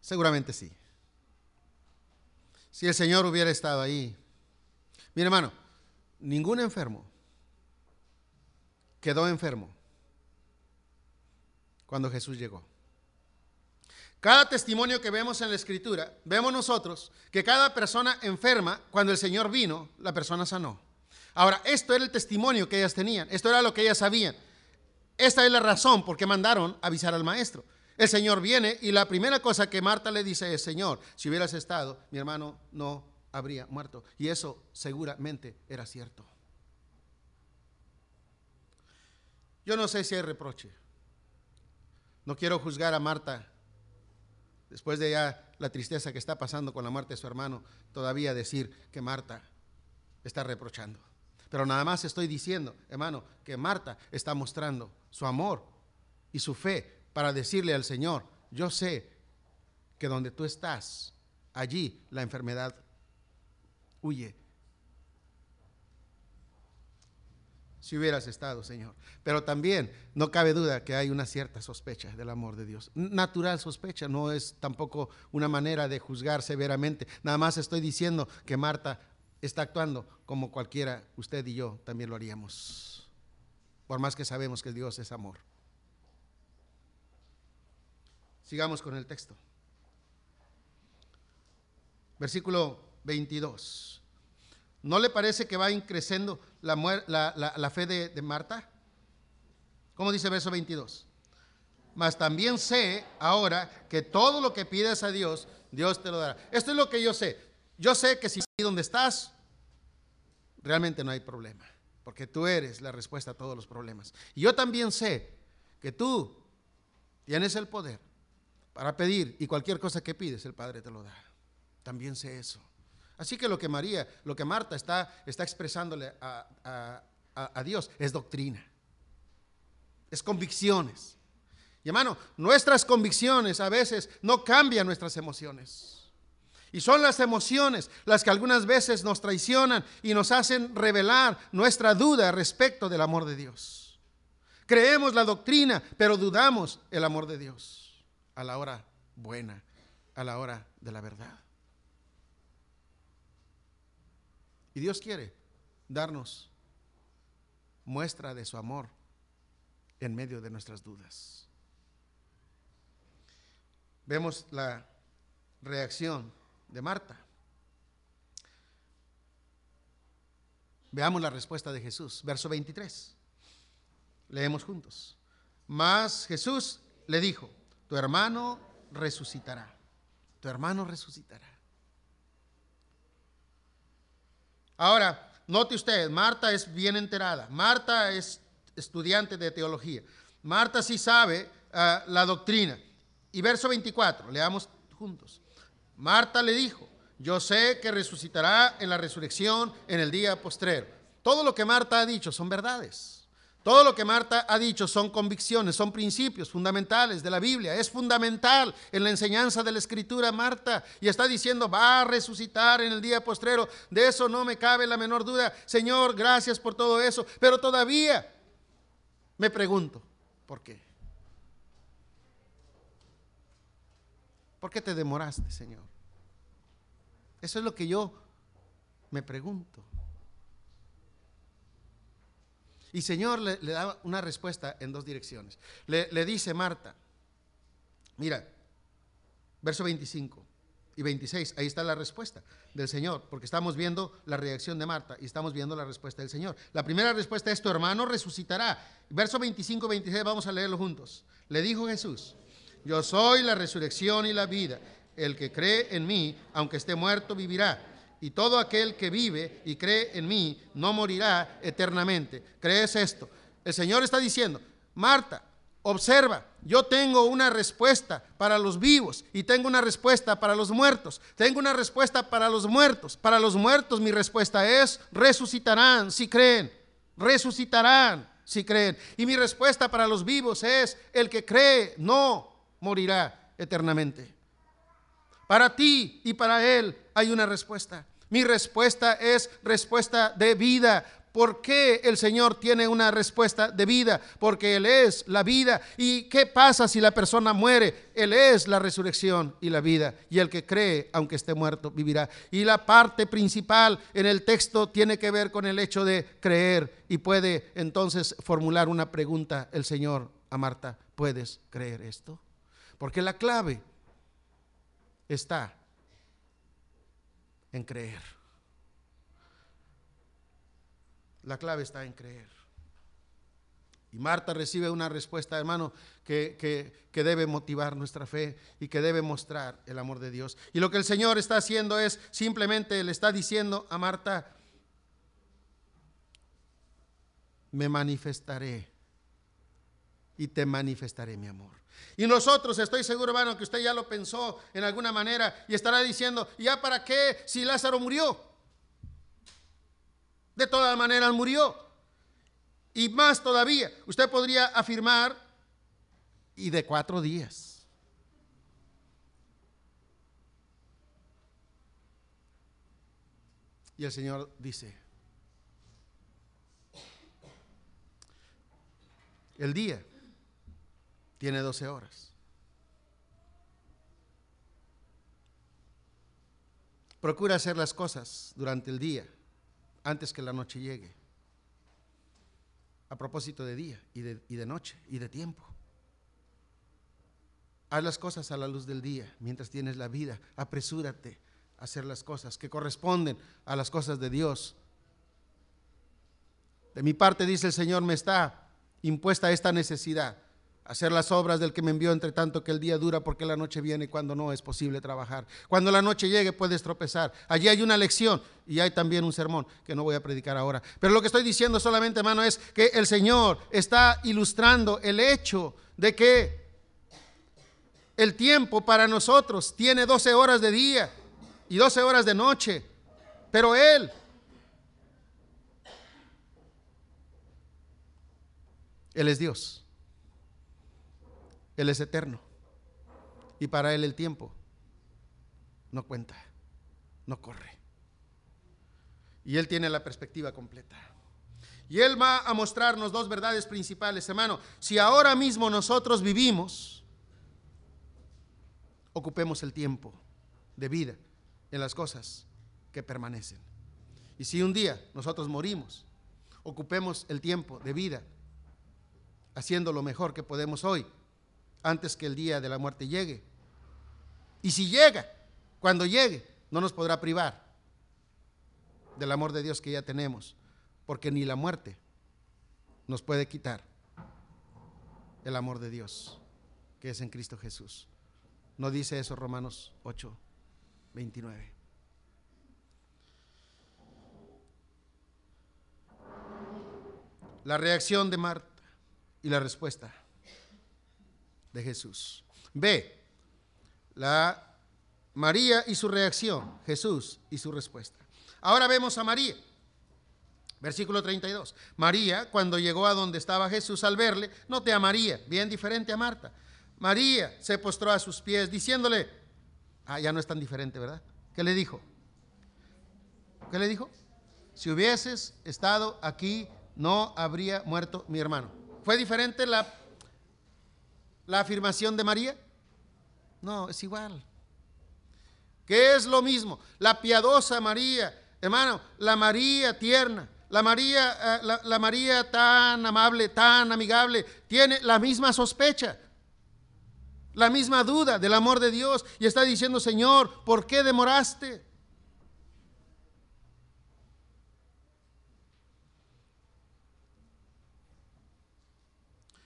Seguramente sí. Si el Señor hubiera estado ahí. Mi hermano, ningún enfermo quedó enfermo cuando Jesús llegó. Cada testimonio que vemos en la escritura, vemos nosotros que cada persona enferma, cuando el Señor vino, la persona sanó. Ahora, esto era el testimonio que ellas tenían, esto era lo que ellas sabían. Esta es la razón por qué mandaron avisar al maestro. El Señor viene y la primera cosa que Marta le dice es, Señor, si hubieras estado, mi hermano no habría muerto. Y eso seguramente era cierto. Yo no sé si hay reproche. No quiero juzgar a Marta después de ya la tristeza que está pasando con la muerte de su hermano, todavía decir que Marta está reprochando. Pero nada más estoy diciendo, hermano, que Marta está mostrando su amor y su fe para decirle al Señor, yo sé que donde tú estás, allí la enfermedad huye. Si hubieras estado, Señor. Pero también no cabe duda que hay una cierta sospecha del amor de Dios. Natural sospecha, no es tampoco una manera de juzgar severamente. Nada más estoy diciendo que Marta está actuando como cualquiera, usted y yo también lo haríamos. Por más que sabemos que Dios es amor. Sigamos con el texto. Versículo 22. ¿No le parece que va increciendo la, fe de, de Marta? ¿Cómo dice verso 22? Mas también sé ahora que todo lo que pides a Dios, Dios te lo dará. Esto es lo que yo sé. Yo sé que si donde estás, realmente no hay problema, porque tú eres la respuesta a todos los problemas. Y yo también sé que tú tienes el poder para pedir y cualquier cosa que pides, el Padre te lo da. También sé eso. Así que lo que María, lo que Marta está, está expresándole a, a Dios es doctrina, es convicciones. Y hermano, nuestras convicciones a veces no cambian nuestras emociones. Y son las emociones las que algunas veces nos traicionan y nos hacen revelar nuestra duda respecto del amor de Dios. Creemos la doctrina, pero dudamos el amor de Dios a la hora buena, a la hora de la verdad. Y Dios quiere darnos muestra de su amor en medio de nuestras dudas. Vemos la reacción de Marta. Veamos la respuesta de Jesús, verso 23. Leemos juntos. Mas Jesús le dijo, tu hermano resucitará. Tu hermano resucitará. Ahora, note usted, Marta es bien enterada. Marta es estudiante de teología. Marta sí sabe ah, la doctrina. Y verso 24, leamos juntos. Marta le dijo, yo sé que resucitará en la resurrección en el día postrero. Todo lo que Marta ha dicho son verdades. Todo lo que Marta ha dicho son convicciones, son principios fundamentales de la Biblia. Es fundamental en la enseñanza de la Escritura, Marta. Y está diciendo, va a resucitar en el día postrero. De eso no me cabe la menor duda. Señor, gracias por todo eso. Pero todavía me pregunto, ¿por qué? ¿Por qué te demoraste, Señor? Eso es lo que yo me pregunto. Y Señor le, da una respuesta en dos direcciones. Le, le dice Marta, mira, verso 25 y 26, ahí está la respuesta del Señor, porque estamos viendo la reacción de Marta y estamos viendo la respuesta del Señor. La primera respuesta es, tu hermano resucitará. Verso 25 y 26, vamos a leerlo juntos. Le dijo Jesús, yo soy la resurrección y la vida. El que cree en mí, aunque esté muerto, vivirá y todo aquel que vive y cree en mí no morirá eternamente. ¿Crees esto? El Señor está diciendo, Marta, observa, yo tengo una respuesta para los vivos y tengo una respuesta para los muertos. Tengo una respuesta para los muertos. Para los muertos mi respuesta es, resucitarán si creen, resucitarán si creen. Y mi respuesta para los vivos es, el que cree no morirá eternamente. Para ti y para él hay una respuesta. Mi respuesta es respuesta de vida. ¿Por qué el Señor tiene una respuesta de vida? Porque Él es la vida. ¿Y qué pasa si la persona muere? Él es la resurrección y la vida. Y el que cree, aunque esté muerto, vivirá. Y la parte principal en el texto tiene que ver con el hecho de creer. Y puede entonces formular una pregunta el Señor a Marta. ¿Puedes creer esto? Porque la clave está en creer. La clave está en creer. Y Marta recibe una respuesta, hermano, que, que, debe motivar nuestra fe y que debe mostrar el amor de Dios. Y lo que el Señor está haciendo es simplemente le está diciendo a Marta, me manifestaré y te manifestaré mi amor. Y nosotros, estoy seguro, hermano, que usted ya lo pensó en alguna manera y estará diciendo, ¿ya para qué si Lázaro murió? De todas maneras murió. Y más todavía, usted podría afirmar, y de cuatro días. Y el Señor dice, el día tiene 12 horas. Procura hacer las cosas durante el día antes que la noche llegue. A propósito de día y de, y de noche y de tiempo. Haz las cosas a la luz del día mientras tienes la vida. Apresúrate a hacer las cosas que corresponden a las cosas de Dios. De mi parte, dice el Señor, me está impuesta esta necesidad hacer las obras del que me envió entre tanto que el día dura porque la noche viene cuando no es posible trabajar. Cuando la noche llegue puedes tropezar. Allí hay una lección y hay también un sermón que no voy a predicar ahora. Pero lo que estoy diciendo solamente, hermano, es que el Señor está ilustrando el hecho de que el tiempo para nosotros tiene 12 horas de día y 12 horas de noche. Pero Él Él es Dios. Él es eterno. Y para Él el tiempo no cuenta, no corre. Y Él tiene la perspectiva completa. Y Él va a mostrarnos dos verdades principales, hermano. Si ahora mismo nosotros vivimos, ocupemos el tiempo de vida en las cosas que permanecen. Y si un día nosotros morimos, ocupemos el tiempo de vida haciendo lo mejor que podemos hoy antes que el día de la muerte llegue. Y si llega, cuando llegue, no nos podrá privar del amor de Dios que ya tenemos, porque ni la muerte nos puede quitar el amor de Dios que es en Cristo Jesús. ¿No dice eso Romanos 8, 29? La reacción de Marta y la respuesta de Jesús. B, la María y su reacción, Jesús y su respuesta. Ahora vemos a María. Versículo 32. María, cuando llegó a donde estaba Jesús al verle, note a María, bien diferente a Marta. María se postró a sus pies diciéndole, ah, ya no es tan diferente, ¿verdad? ¿Qué le dijo? ¿Qué le dijo? Si hubieses estado aquí, no habría muerto mi hermano. ¿Fue diferente la la afirmación de María? No, es igual. ¿Qué es lo mismo? La piadosa María, hermano, la María tierna, la María, eh, la, la María tan amable, tan amigable, tiene la misma sospecha, la misma duda del amor de Dios y está diciendo, Señor, ¿por qué demoraste?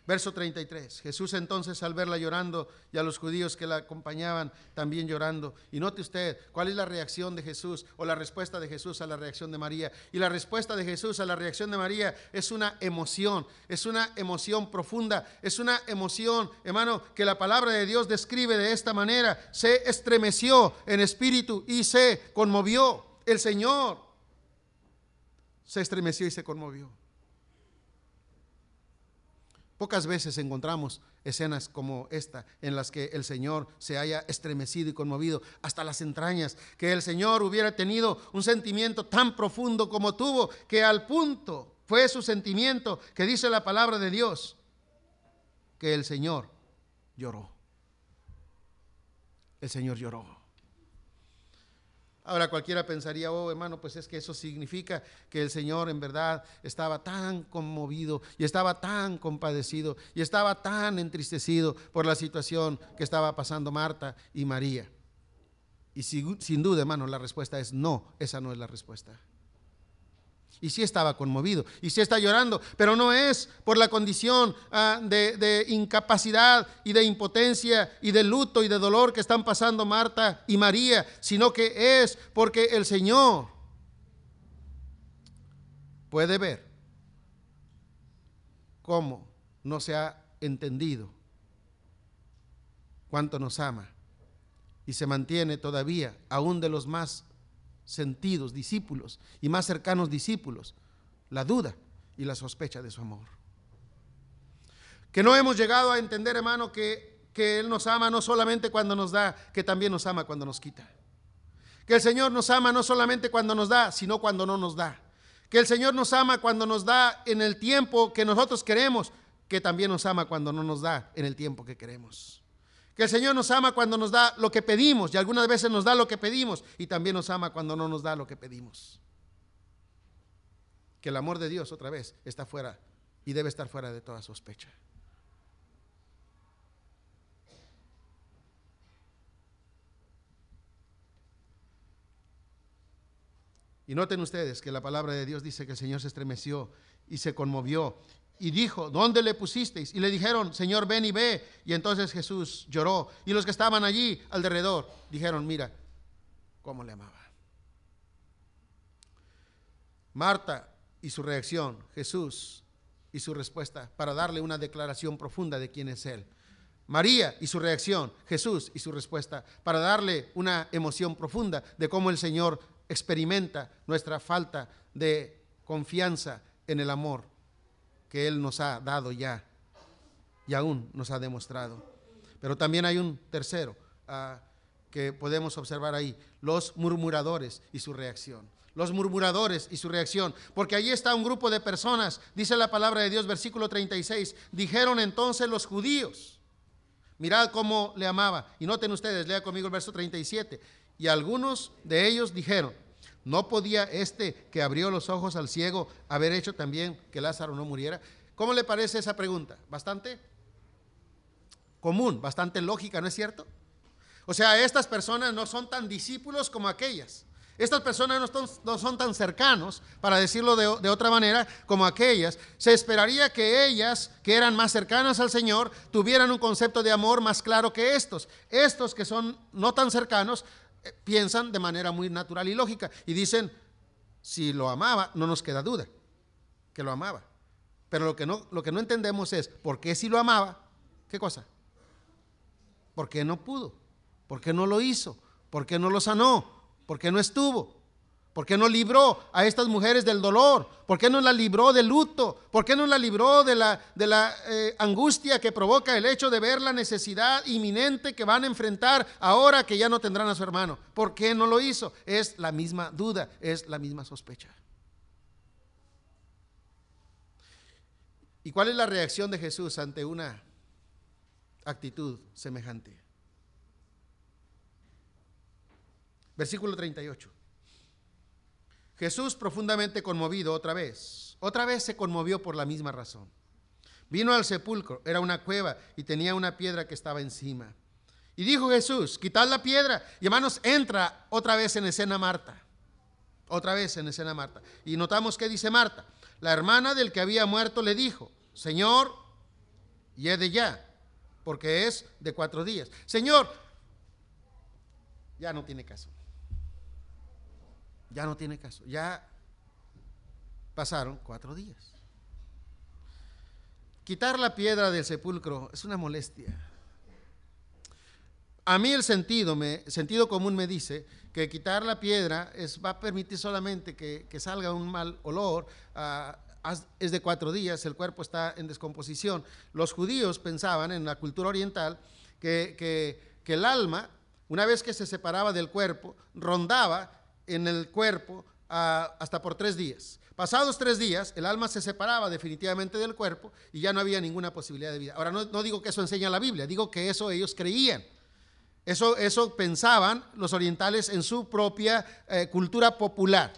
Verso 33. Jesús entonces al verla llorando y a los judíos que la acompañaban también llorando. Y note usted cuál es la reacción de Jesús o la respuesta de Jesús a la reacción de María. Y la respuesta de Jesús a la reacción de María es una emoción, es una emoción profunda, es una emoción, hermano, que la palabra de Dios describe de esta manera. Se estremeció en espíritu y se conmovió. El Señor se estremeció y se conmovió. Pocas veces encontramos escenas como esta en las que el Señor se haya estremecido y conmovido hasta las entrañas, que el Señor hubiera tenido un sentimiento tan profundo como tuvo, que al punto fue su sentimiento que dice la palabra de Dios, que el Señor lloró. El Señor lloró. Ahora cualquiera pensaría, oh hermano, pues es que eso significa que el Señor en verdad estaba tan conmovido y estaba tan compadecido y estaba tan entristecido por la situación que estaba pasando Marta y María. Y sin duda, hermano, la respuesta es no, esa no es la respuesta. Y sí estaba conmovido, y sí está llorando, pero no es por la condición ah, de, de incapacidad y de impotencia y de luto y de dolor que están pasando Marta y María, sino que es porque el Señor puede ver cómo no se ha entendido cuánto nos ama y se mantiene todavía, aún de los más sentidos, discípulos y más cercanos discípulos, la duda y la sospecha de su amor. Que no hemos llegado a entender, hermano, que, que Él nos ama no solamente cuando nos da, que también nos ama cuando nos quita. Que el Señor nos ama no solamente cuando nos da, sino cuando no nos da. Que el Señor nos ama cuando nos da en el tiempo que nosotros queremos, que también nos ama cuando no nos da en el tiempo que queremos. Que el Señor nos ama cuando nos da lo que pedimos y algunas veces nos da lo que pedimos y también nos ama cuando no nos da lo que pedimos. Que el amor de Dios otra vez está fuera y debe estar fuera de toda sospecha. Y noten ustedes que la palabra de Dios dice que el Señor se estremeció y se conmovió y dijo, ¿dónde le pusisteis? Y le dijeron, Señor, ven y ve. Y entonces Jesús lloró. Y los que estaban allí alrededor dijeron, mira, cómo le amaba. Marta y su reacción, Jesús y su respuesta para darle una declaración profunda de quién es Él. María y su reacción, Jesús y su respuesta para darle una emoción profunda de cómo el Señor experimenta nuestra falta de confianza en el amor que Él nos ha dado ya y aún nos ha demostrado. Pero también hay un tercero ah, que podemos observar ahí, los murmuradores y su reacción. Los murmuradores y su reacción, porque allí está un grupo de personas, dice la palabra de Dios, versículo 36, dijeron entonces los judíos, mirad cómo le amaba, y noten ustedes, lea conmigo el verso 37, y algunos de ellos dijeron, ¿No podía este que abrió los ojos al ciego haber hecho también que Lázaro no muriera? ¿Cómo le parece esa pregunta? Bastante común, bastante lógica, ¿no es cierto? O sea, estas personas no son tan discípulos como aquellas. Estas personas no, son, tan cercanos, para decirlo de, de, otra manera, como aquellas. Se esperaría que ellas, que eran más cercanas al Señor, tuvieran un concepto de amor más claro que estos. Estos que son no tan cercanos, piensan de manera muy natural y lógica y dicen, si lo amaba, no nos queda duda que lo amaba. Pero lo que no, lo que no entendemos es, ¿por qué si lo amaba? ¿Qué cosa? ¿Por qué no pudo? ¿Por qué no lo hizo? ¿Por qué no lo sanó? ¿Por qué no estuvo? ¿Por qué no libró a estas mujeres del dolor? ¿Por qué no la libró del luto? ¿Por qué no la libró de la, de la eh, angustia que provoca el hecho de ver la necesidad inminente que van a enfrentar ahora que ya no tendrán a su hermano? ¿Por qué no lo hizo? Es la misma duda, es la misma sospecha. ¿Y cuál es la reacción de Jesús ante una actitud semejante? Versículo 38. Jesús profundamente conmovido otra vez, otra vez se conmovió por la misma razón. Vino al sepulcro, era una cueva y tenía una piedra que estaba encima. Y dijo Jesús, quitad la piedra. Y hermanos, entra otra vez en escena Marta. Otra vez en escena Marta. Y notamos que dice Marta. La hermana del que había muerto le dijo, Señor, de ya, porque es de cuatro días. Señor, ya no tiene caso ya no tiene caso. Ya pasaron cuatro días. Quitar la piedra del sepulcro es una molestia. A mí el sentido, sentido común me dice que quitar la piedra es, va a permitir solamente que, salga un mal olor, es de cuatro días, el cuerpo está en descomposición. Los judíos pensaban en la cultura oriental que, que el alma, una vez que se separaba del cuerpo, rondaba en el cuerpo hasta por tres días. Pasados tres días, el alma se separaba definitivamente del cuerpo y ya no había ninguna posibilidad de vida. Ahora, no, digo que eso enseña la Biblia, digo que eso ellos creían. Eso, eso pensaban los orientales en su propia eh, cultura popular.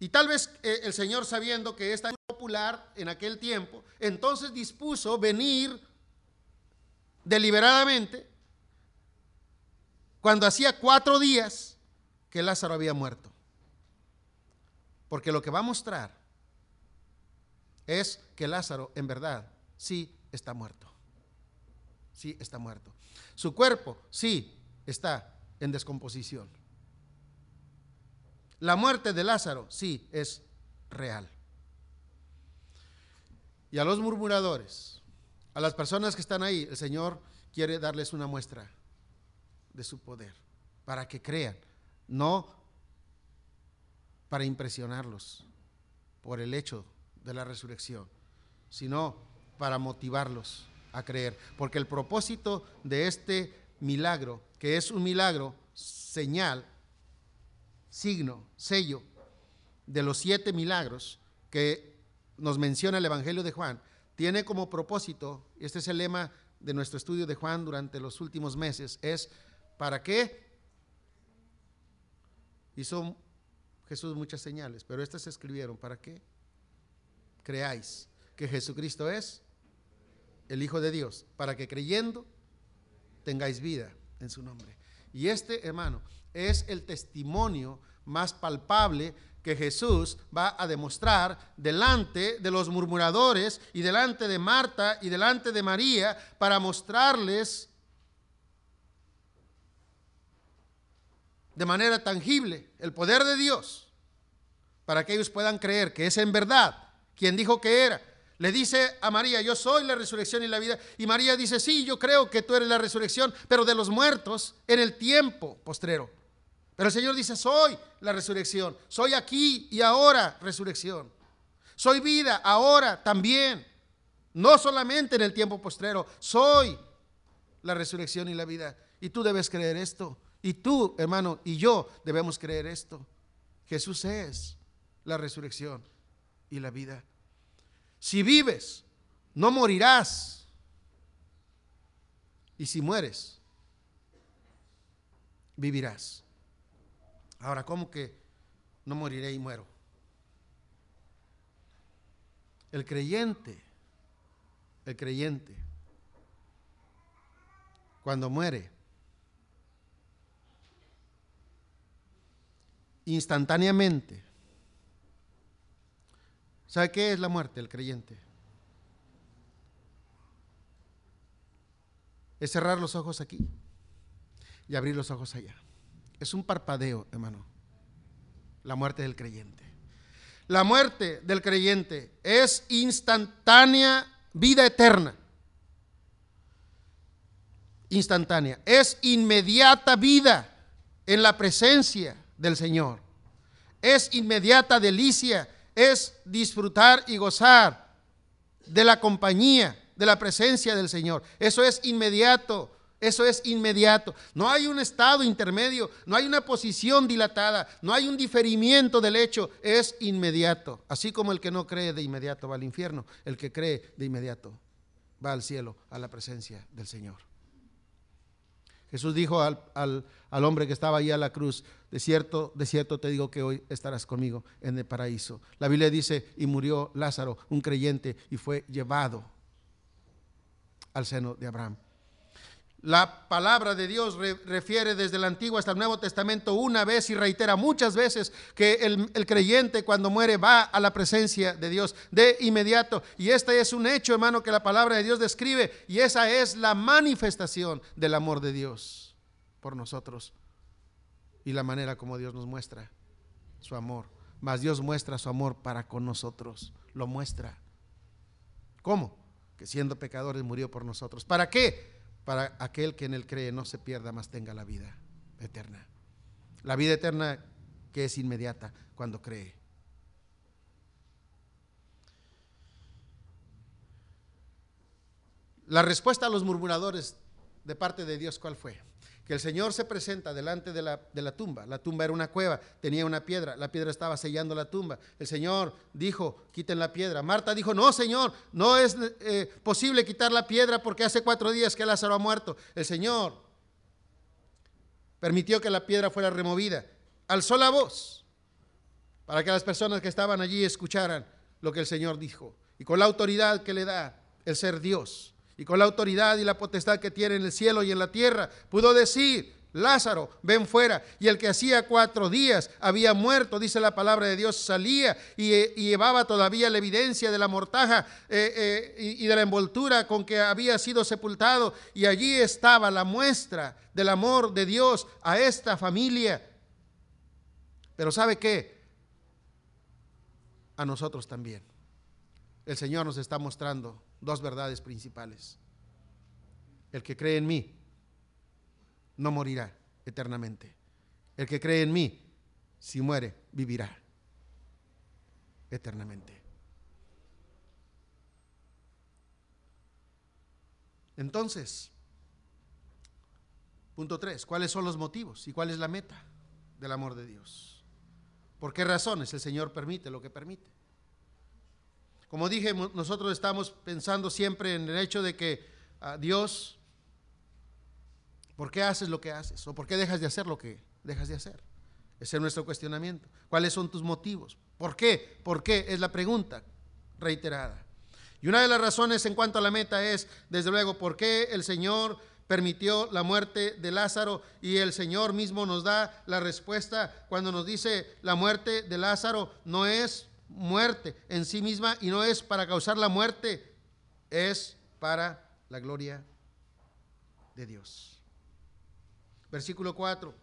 Y tal vez eh, el Señor, sabiendo que esta popular en aquel tiempo, entonces dispuso venir deliberadamente cuando hacía cuatro días que Lázaro había muerto. Porque lo que va a mostrar es que Lázaro en verdad sí está muerto. Sí está muerto. Su cuerpo sí está en descomposición. La muerte de Lázaro sí es real. Y a los murmuradores, a las personas que están ahí, el Señor quiere darles una muestra de su poder para que crean, no para impresionarlos por el hecho de la resurrección, sino para motivarlos a creer. Porque el propósito de este milagro, que es un milagro, señal, signo, sello de los siete milagros que nos menciona el Evangelio de Juan, tiene como propósito, este es el lema de nuestro estudio de Juan durante los últimos meses, es ¿para qué? Hizo Jesús muchas señales, pero estas se escribieron para qué? Creáis que Jesucristo es el Hijo de Dios, para que creyendo tengáis vida en su nombre. Y este, hermano, es el testimonio más palpable que Jesús va a demostrar delante de los murmuradores y delante de Marta y delante de María para mostrarles de manera tangible el poder de Dios para que ellos puedan creer que es en verdad quien dijo que era. Le dice a María, yo soy la resurrección y la vida. Y María dice, sí, yo creo que tú eres la resurrección, pero de los muertos en el tiempo postrero. Pero el Señor dice, soy la resurrección, soy aquí y ahora resurrección. Soy vida ahora también, no solamente en el tiempo postrero, soy la resurrección y la vida. Y tú debes creer esto. Y tú, hermano, y yo debemos creer esto. Jesús es la resurrección y la vida. Si vives, no morirás. Y si mueres, vivirás. Ahora, ¿cómo que no moriré y muero? El creyente, el creyente, cuando muere, instantáneamente. ¿Sabe qué es la muerte, el creyente? Es cerrar los ojos aquí y abrir los ojos allá. Es un parpadeo, hermano. La muerte del creyente. La muerte del creyente es instantánea vida eterna. Instantánea. Es inmediata vida en la presencia del Señor. Es inmediata delicia, es disfrutar y gozar de la compañía, de la presencia del Señor. Eso es inmediato, eso es inmediato. No hay un estado intermedio, no hay una posición dilatada, no hay un diferimiento del hecho, es inmediato. Así como el que no cree de inmediato va al infierno, el que cree de inmediato va al cielo, a la presencia del Señor. Jesús dijo al, al, hombre que estaba ahí a la cruz, de cierto, de cierto te digo que hoy estarás conmigo en el paraíso. La Biblia dice, y murió Lázaro, un creyente, y fue llevado al seno de Abraham. La palabra de Dios refiere desde el Antiguo hasta el Nuevo Testamento una vez y reitera muchas veces que el, creyente cuando muere va a la presencia de Dios de inmediato. Y este es un hecho, hermano, que la palabra de Dios describe y esa es la manifestación del amor de Dios por nosotros y la manera como Dios nos muestra su amor. Mas Dios muestra su amor para con nosotros, lo muestra. ¿Cómo? Que siendo pecadores murió por nosotros. ¿Para qué? para aquel que en él cree no se pierda, mas tenga la vida eterna. La vida eterna que es inmediata cuando cree. La respuesta a los murmuradores de parte de Dios, ¿cuál fue? Que el Señor se presenta delante de la, tumba. La tumba era una cueva, tenía una piedra, la piedra estaba sellando la tumba. El Señor dijo, quiten la piedra. Marta dijo, no, Señor, no es eh, posible quitar la piedra porque hace cuatro días que Lázaro ha muerto. El Señor permitió que la piedra fuera removida. Alzó la voz para que las personas que estaban allí escucharan lo que el Señor dijo. Y con la autoridad que le da el ser Dios, y con la autoridad y la potestad que tiene en el cielo y en la tierra, pudo decir, Lázaro, ven fuera. Y el que hacía cuatro días había muerto, dice la palabra de Dios, salía y, llevaba todavía la evidencia de la mortaja eh, eh, y, y de la envoltura con que había sido sepultado. Y allí estaba la muestra del amor de Dios a esta familia. Pero ¿sabe qué? A nosotros también. El Señor nos está mostrando dos verdades principales. El que cree en mí no morirá eternamente. El que cree en mí, si muere, vivirá eternamente. Entonces, punto tres, ¿cuáles son los motivos y cuál es la meta del amor de Dios? ¿Por qué razones el Señor permite lo que permite? Como dije, nosotros estamos pensando siempre en el hecho de que ah, Dios, ¿por qué haces lo que haces? ¿O por qué dejas de hacer lo que dejas de hacer? Ese es nuestro cuestionamiento. ¿Cuáles son tus motivos? ¿Por qué? ¿Por qué? Es la pregunta reiterada. Y una de las razones en cuanto a la meta es, desde luego, ¿por qué el Señor permitió la muerte de Lázaro y el Señor mismo nos da la respuesta cuando nos dice la muerte de Lázaro no es muerte en sí misma y no es para causar la muerte, es para la gloria de Dios. Versículo 4.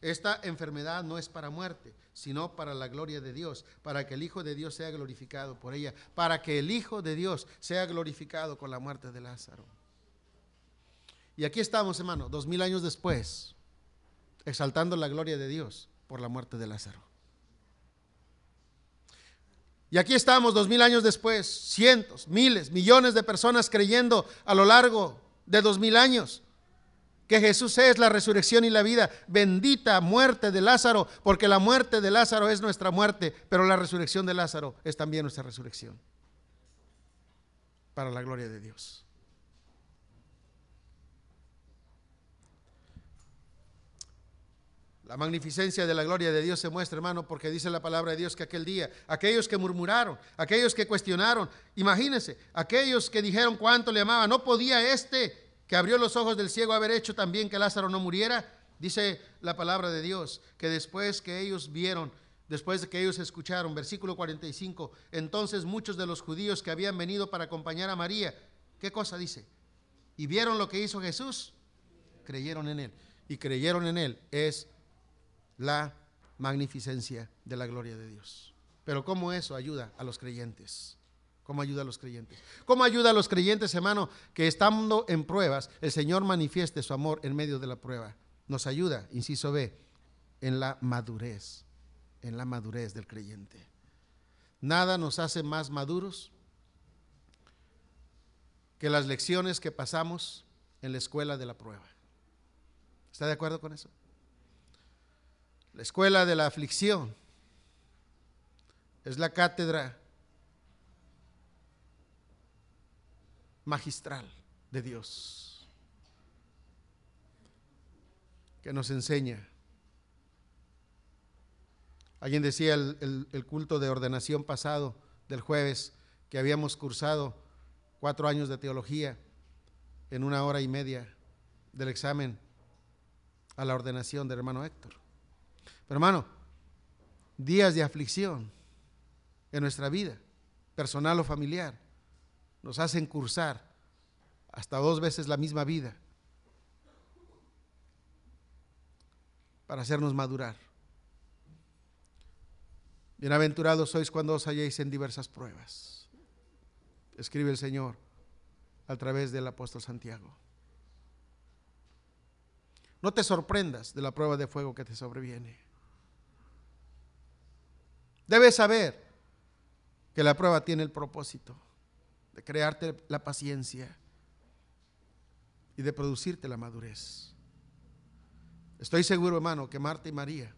Esta enfermedad no es para muerte, sino para la gloria de Dios, para que el Hijo de Dios sea glorificado por ella, para que el Hijo de Dios sea glorificado con la muerte de Lázaro. Y aquí estamos, hermano, dos mil años después, exaltando la gloria de Dios por la muerte de Lázaro. Y aquí estamos dos mil años después, cientos, miles, millones de personas creyendo a lo largo de dos mil años que Jesús es la resurrección y la vida. Bendita muerte de Lázaro, porque la muerte de Lázaro es nuestra muerte, pero la resurrección de Lázaro es también nuestra resurrección. Para la gloria de Dios. La magnificencia de la gloria de Dios se muestra, hermano, porque dice la palabra de Dios que aquel día, aquellos que murmuraron, aquellos que cuestionaron, imagínense, aquellos que dijeron cuánto le amaban, no podía este que abrió los ojos del ciego haber hecho también que Lázaro no muriera. Dice la palabra de Dios que después que ellos vieron, después de que ellos escucharon, versículo 45, entonces muchos de los judíos que habían venido para acompañar a María, ¿qué cosa dice? Y vieron lo que hizo Jesús, creyeron en él. Y creyeron en él es la magnificencia de la gloria de Dios. Pero ¿cómo eso ayuda a los creyentes? ¿Cómo ayuda a los creyentes? ¿Cómo ayuda a los creyentes, hermano, que estando en pruebas, el Señor manifieste su amor en medio de la prueba? Nos ayuda, inciso B, en la madurez, en la madurez del creyente. Nada nos hace más maduros que las lecciones que pasamos en la escuela de la prueba. ¿Está de acuerdo con eso? La escuela de la aflicción es la cátedra magistral de Dios que nos enseña. Alguien decía el, el, culto de ordenación pasado del jueves que habíamos cursado cuatro años de teología en una hora y media del examen a la ordenación del hermano Héctor. Hermano, días de aflicción en nuestra vida, personal o familiar, nos hacen cursar hasta dos veces la misma vida para hacernos madurar. Bienaventurados sois cuando os halléis en diversas pruebas, escribe el Señor a través del apóstol Santiago. No te sorprendas de la prueba de fuego que te sobreviene. Debes saber que la prueba tiene el propósito de crearte la paciencia, y de producirte la madurez. Estoy seguro, hermano, que Marta y María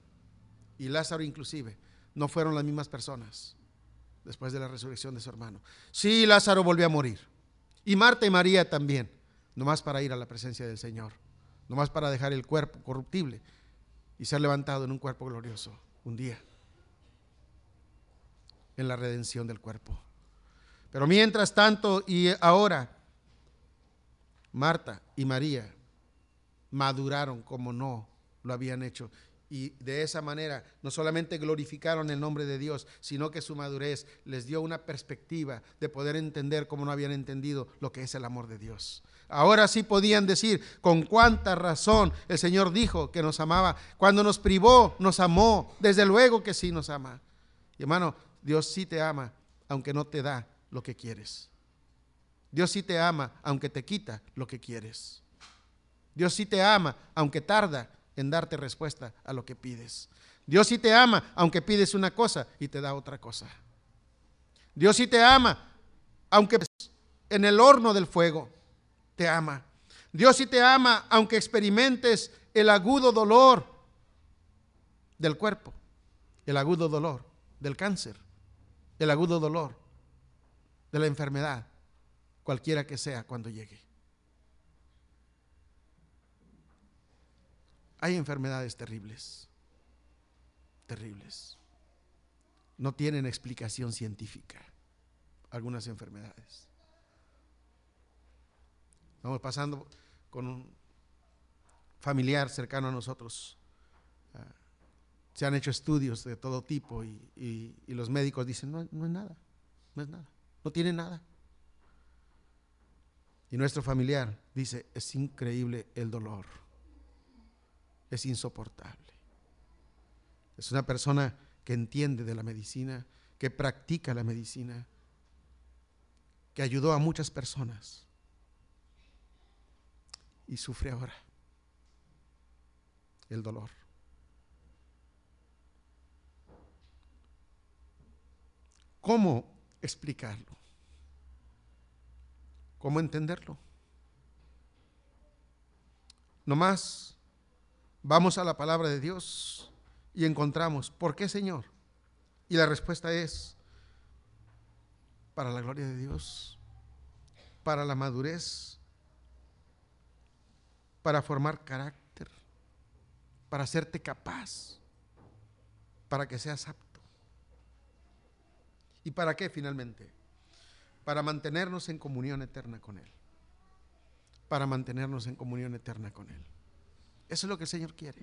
y Lázaro inclusive no fueron las mismas personas después de la resurrección de su hermano. Sí, Lázaro volvió a morir. Y Marta y María también, nomás para ir a la presencia del Señor, nomás para dejar el cuerpo corruptible y ser levantado en un cuerpo glorioso un día, en la redención del cuerpo. Pero mientras tanto y ahora, Marta y María maduraron como no lo habían hecho y de esa manera no solamente glorificaron el nombre de Dios, sino que su madurez les dio una perspectiva de poder entender como no habían entendido lo que es el amor de Dios. Ahora sí podían decir con cuánta razón el Señor dijo que nos amaba. Cuando nos privó, nos amó. Desde luego que sí nos ama. Y hermano, Dios sí te ama, aunque no te da lo que quieres. Dios sí te ama, aunque te quita lo que quieres. Dios sí te ama, aunque tarda en darte respuesta a lo que pides. Dios sí te ama, aunque pides una cosa y te da otra cosa. Dios sí te ama, aunque en el horno del fuego te ama. Dios sí te ama, aunque experimentes el agudo dolor del cuerpo, el agudo dolor del cáncer, el agudo dolor de la enfermedad, cualquiera que sea cuando llegue. Hay enfermedades terribles, terribles. No tienen explicación científica algunas enfermedades. Vamos pasando con un familiar cercano a nosotros. Se han hecho estudios de todo tipo y, los médicos dicen, no, no es nada, no es nada, no tiene nada. Y nuestro familiar dice, es increíble el dolor es insoportable. Es una persona que entiende de la medicina, que practica la medicina, que ayudó a muchas personas y sufre ahora el dolor. ¿Cómo explicarlo? ¿Cómo entenderlo? No más Vamos a la palabra de Dios y encontramos, ¿por qué Señor? Y la respuesta es, para la gloria de Dios, para la madurez, para formar carácter, para hacerte capaz, para que seas apto. ¿Y para qué finalmente? Para mantenernos en comunión eterna con Él. Para mantenernos en comunión eterna con Él. Eso es lo que el Señor quiere.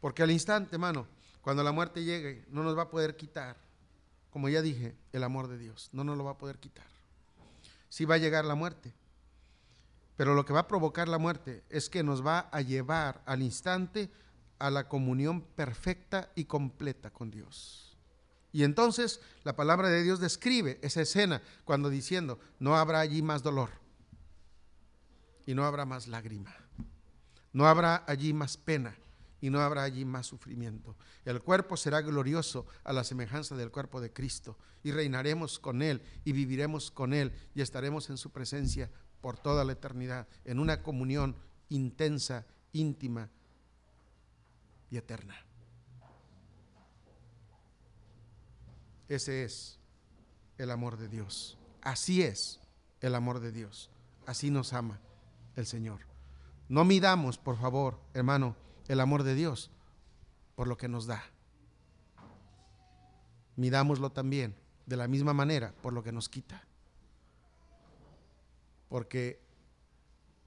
Porque al instante, hermano, cuando la muerte llegue, no nos va a poder quitar, como ya dije, el amor de Dios. No nos lo va a poder quitar. Sí va a llegar la muerte. Pero lo que va a provocar la muerte es que nos va a llevar al instante a la comunión perfecta y completa con Dios. Y entonces la palabra de Dios describe esa escena cuando diciendo, no habrá allí más dolor y no habrá más lágrima. No habrá allí más pena y no habrá allí más sufrimiento. El cuerpo será glorioso a la semejanza del cuerpo de Cristo y reinaremos con Él y viviremos con Él y estaremos en su presencia por toda la eternidad, en una comunión intensa, íntima y eterna. Ese es el amor de Dios. Así es el amor de Dios. Así nos ama el Señor. No midamos, por favor, hermano, el amor de Dios por lo que nos da. Midámoslo también de la misma manera por lo que nos quita. Porque,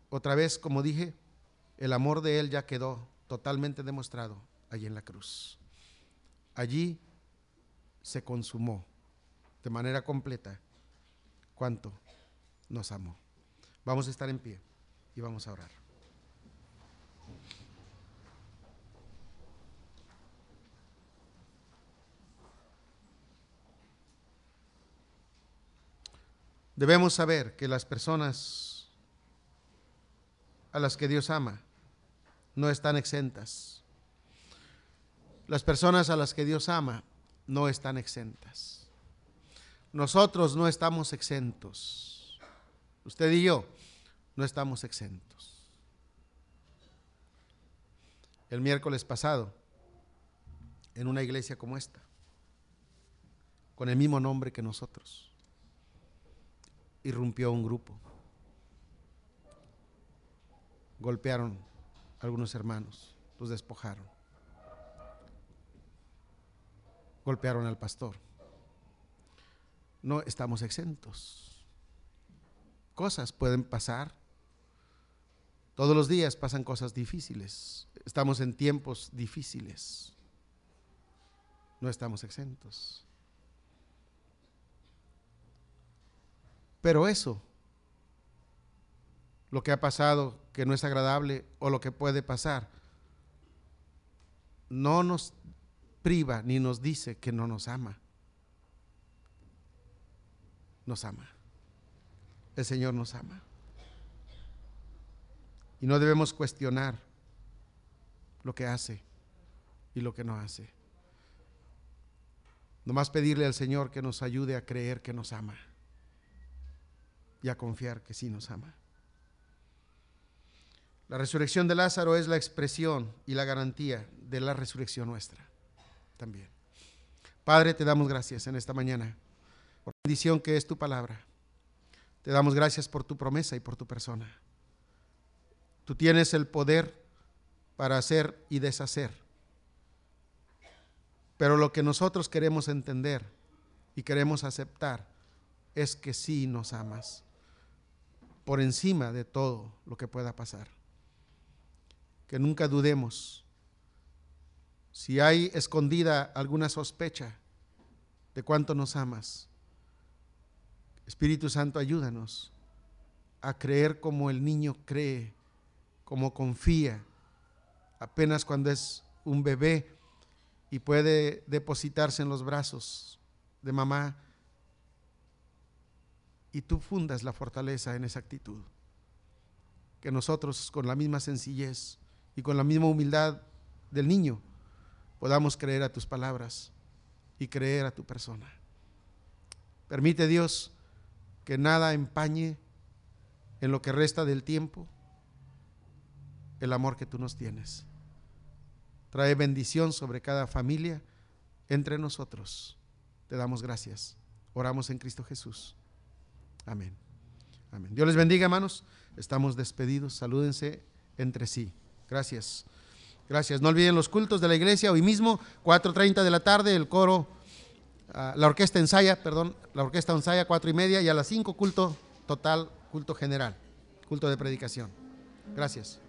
otra vez, como dije, el amor de Él ya quedó totalmente demostrado allí en la cruz. Allí se consumó de manera completa cuánto nos amó. Vamos a estar en pie y vamos a orar. Debemos saber que las personas a las que Dios ama no están exentas. Las personas a las que Dios ama no están exentas. Nosotros no estamos exentos. Usted y yo no estamos exentos. El miércoles pasado, en una iglesia como esta, con el mismo nombre que nosotros, irrumpió un grupo. Golpearon a algunos hermanos, los despojaron. Golpearon al pastor. No estamos exentos. Cosas pueden pasar. Todos los días pasan cosas difíciles. Estamos en tiempos difíciles. No estamos exentos. Pero eso, lo que ha pasado, que no es agradable o lo que puede pasar, no nos priva ni nos dice que no nos ama. Nos ama. El Señor nos ama. Y no debemos cuestionar lo que hace y lo que no hace. Nomás pedirle al Señor que nos ayude a creer que nos ama y a confiar que sí nos ama. La resurrección de Lázaro es la expresión y la garantía de la resurrección nuestra también. Padre, te damos gracias en esta mañana por la bendición que es tu palabra. Te damos gracias por tu promesa y por tu persona. Tú tienes el poder para hacer y deshacer. Pero lo que nosotros queremos entender y queremos aceptar es que sí nos amas por encima de todo lo que pueda pasar. Que nunca dudemos. Si hay escondida alguna sospecha de cuánto nos amas, Espíritu Santo, ayúdanos a creer como el niño cree, como confía, apenas cuando es un bebé y puede depositarse en los brazos de mamá y tú fundas la fortaleza en esa actitud. Que nosotros con la misma sencillez y con la misma humildad del niño podamos creer a tus palabras y creer a tu persona. Permite Dios que nada empañe en lo que resta del tiempo el amor que tú nos tienes. Trae bendición sobre cada familia entre nosotros. Te damos gracias. Oramos en Cristo Jesús. Amén. Amén. Dios les bendiga, hermanos. Estamos despedidos. Salúdense entre sí. Gracias. Gracias. No olviden los cultos de la iglesia. Hoy mismo, 4.30 de la tarde, el coro, ah, la orquesta ensaya, perdón, la orquesta ensaya, cuatro y media, y a las 5 culto total, culto general, culto de predicación. Gracias.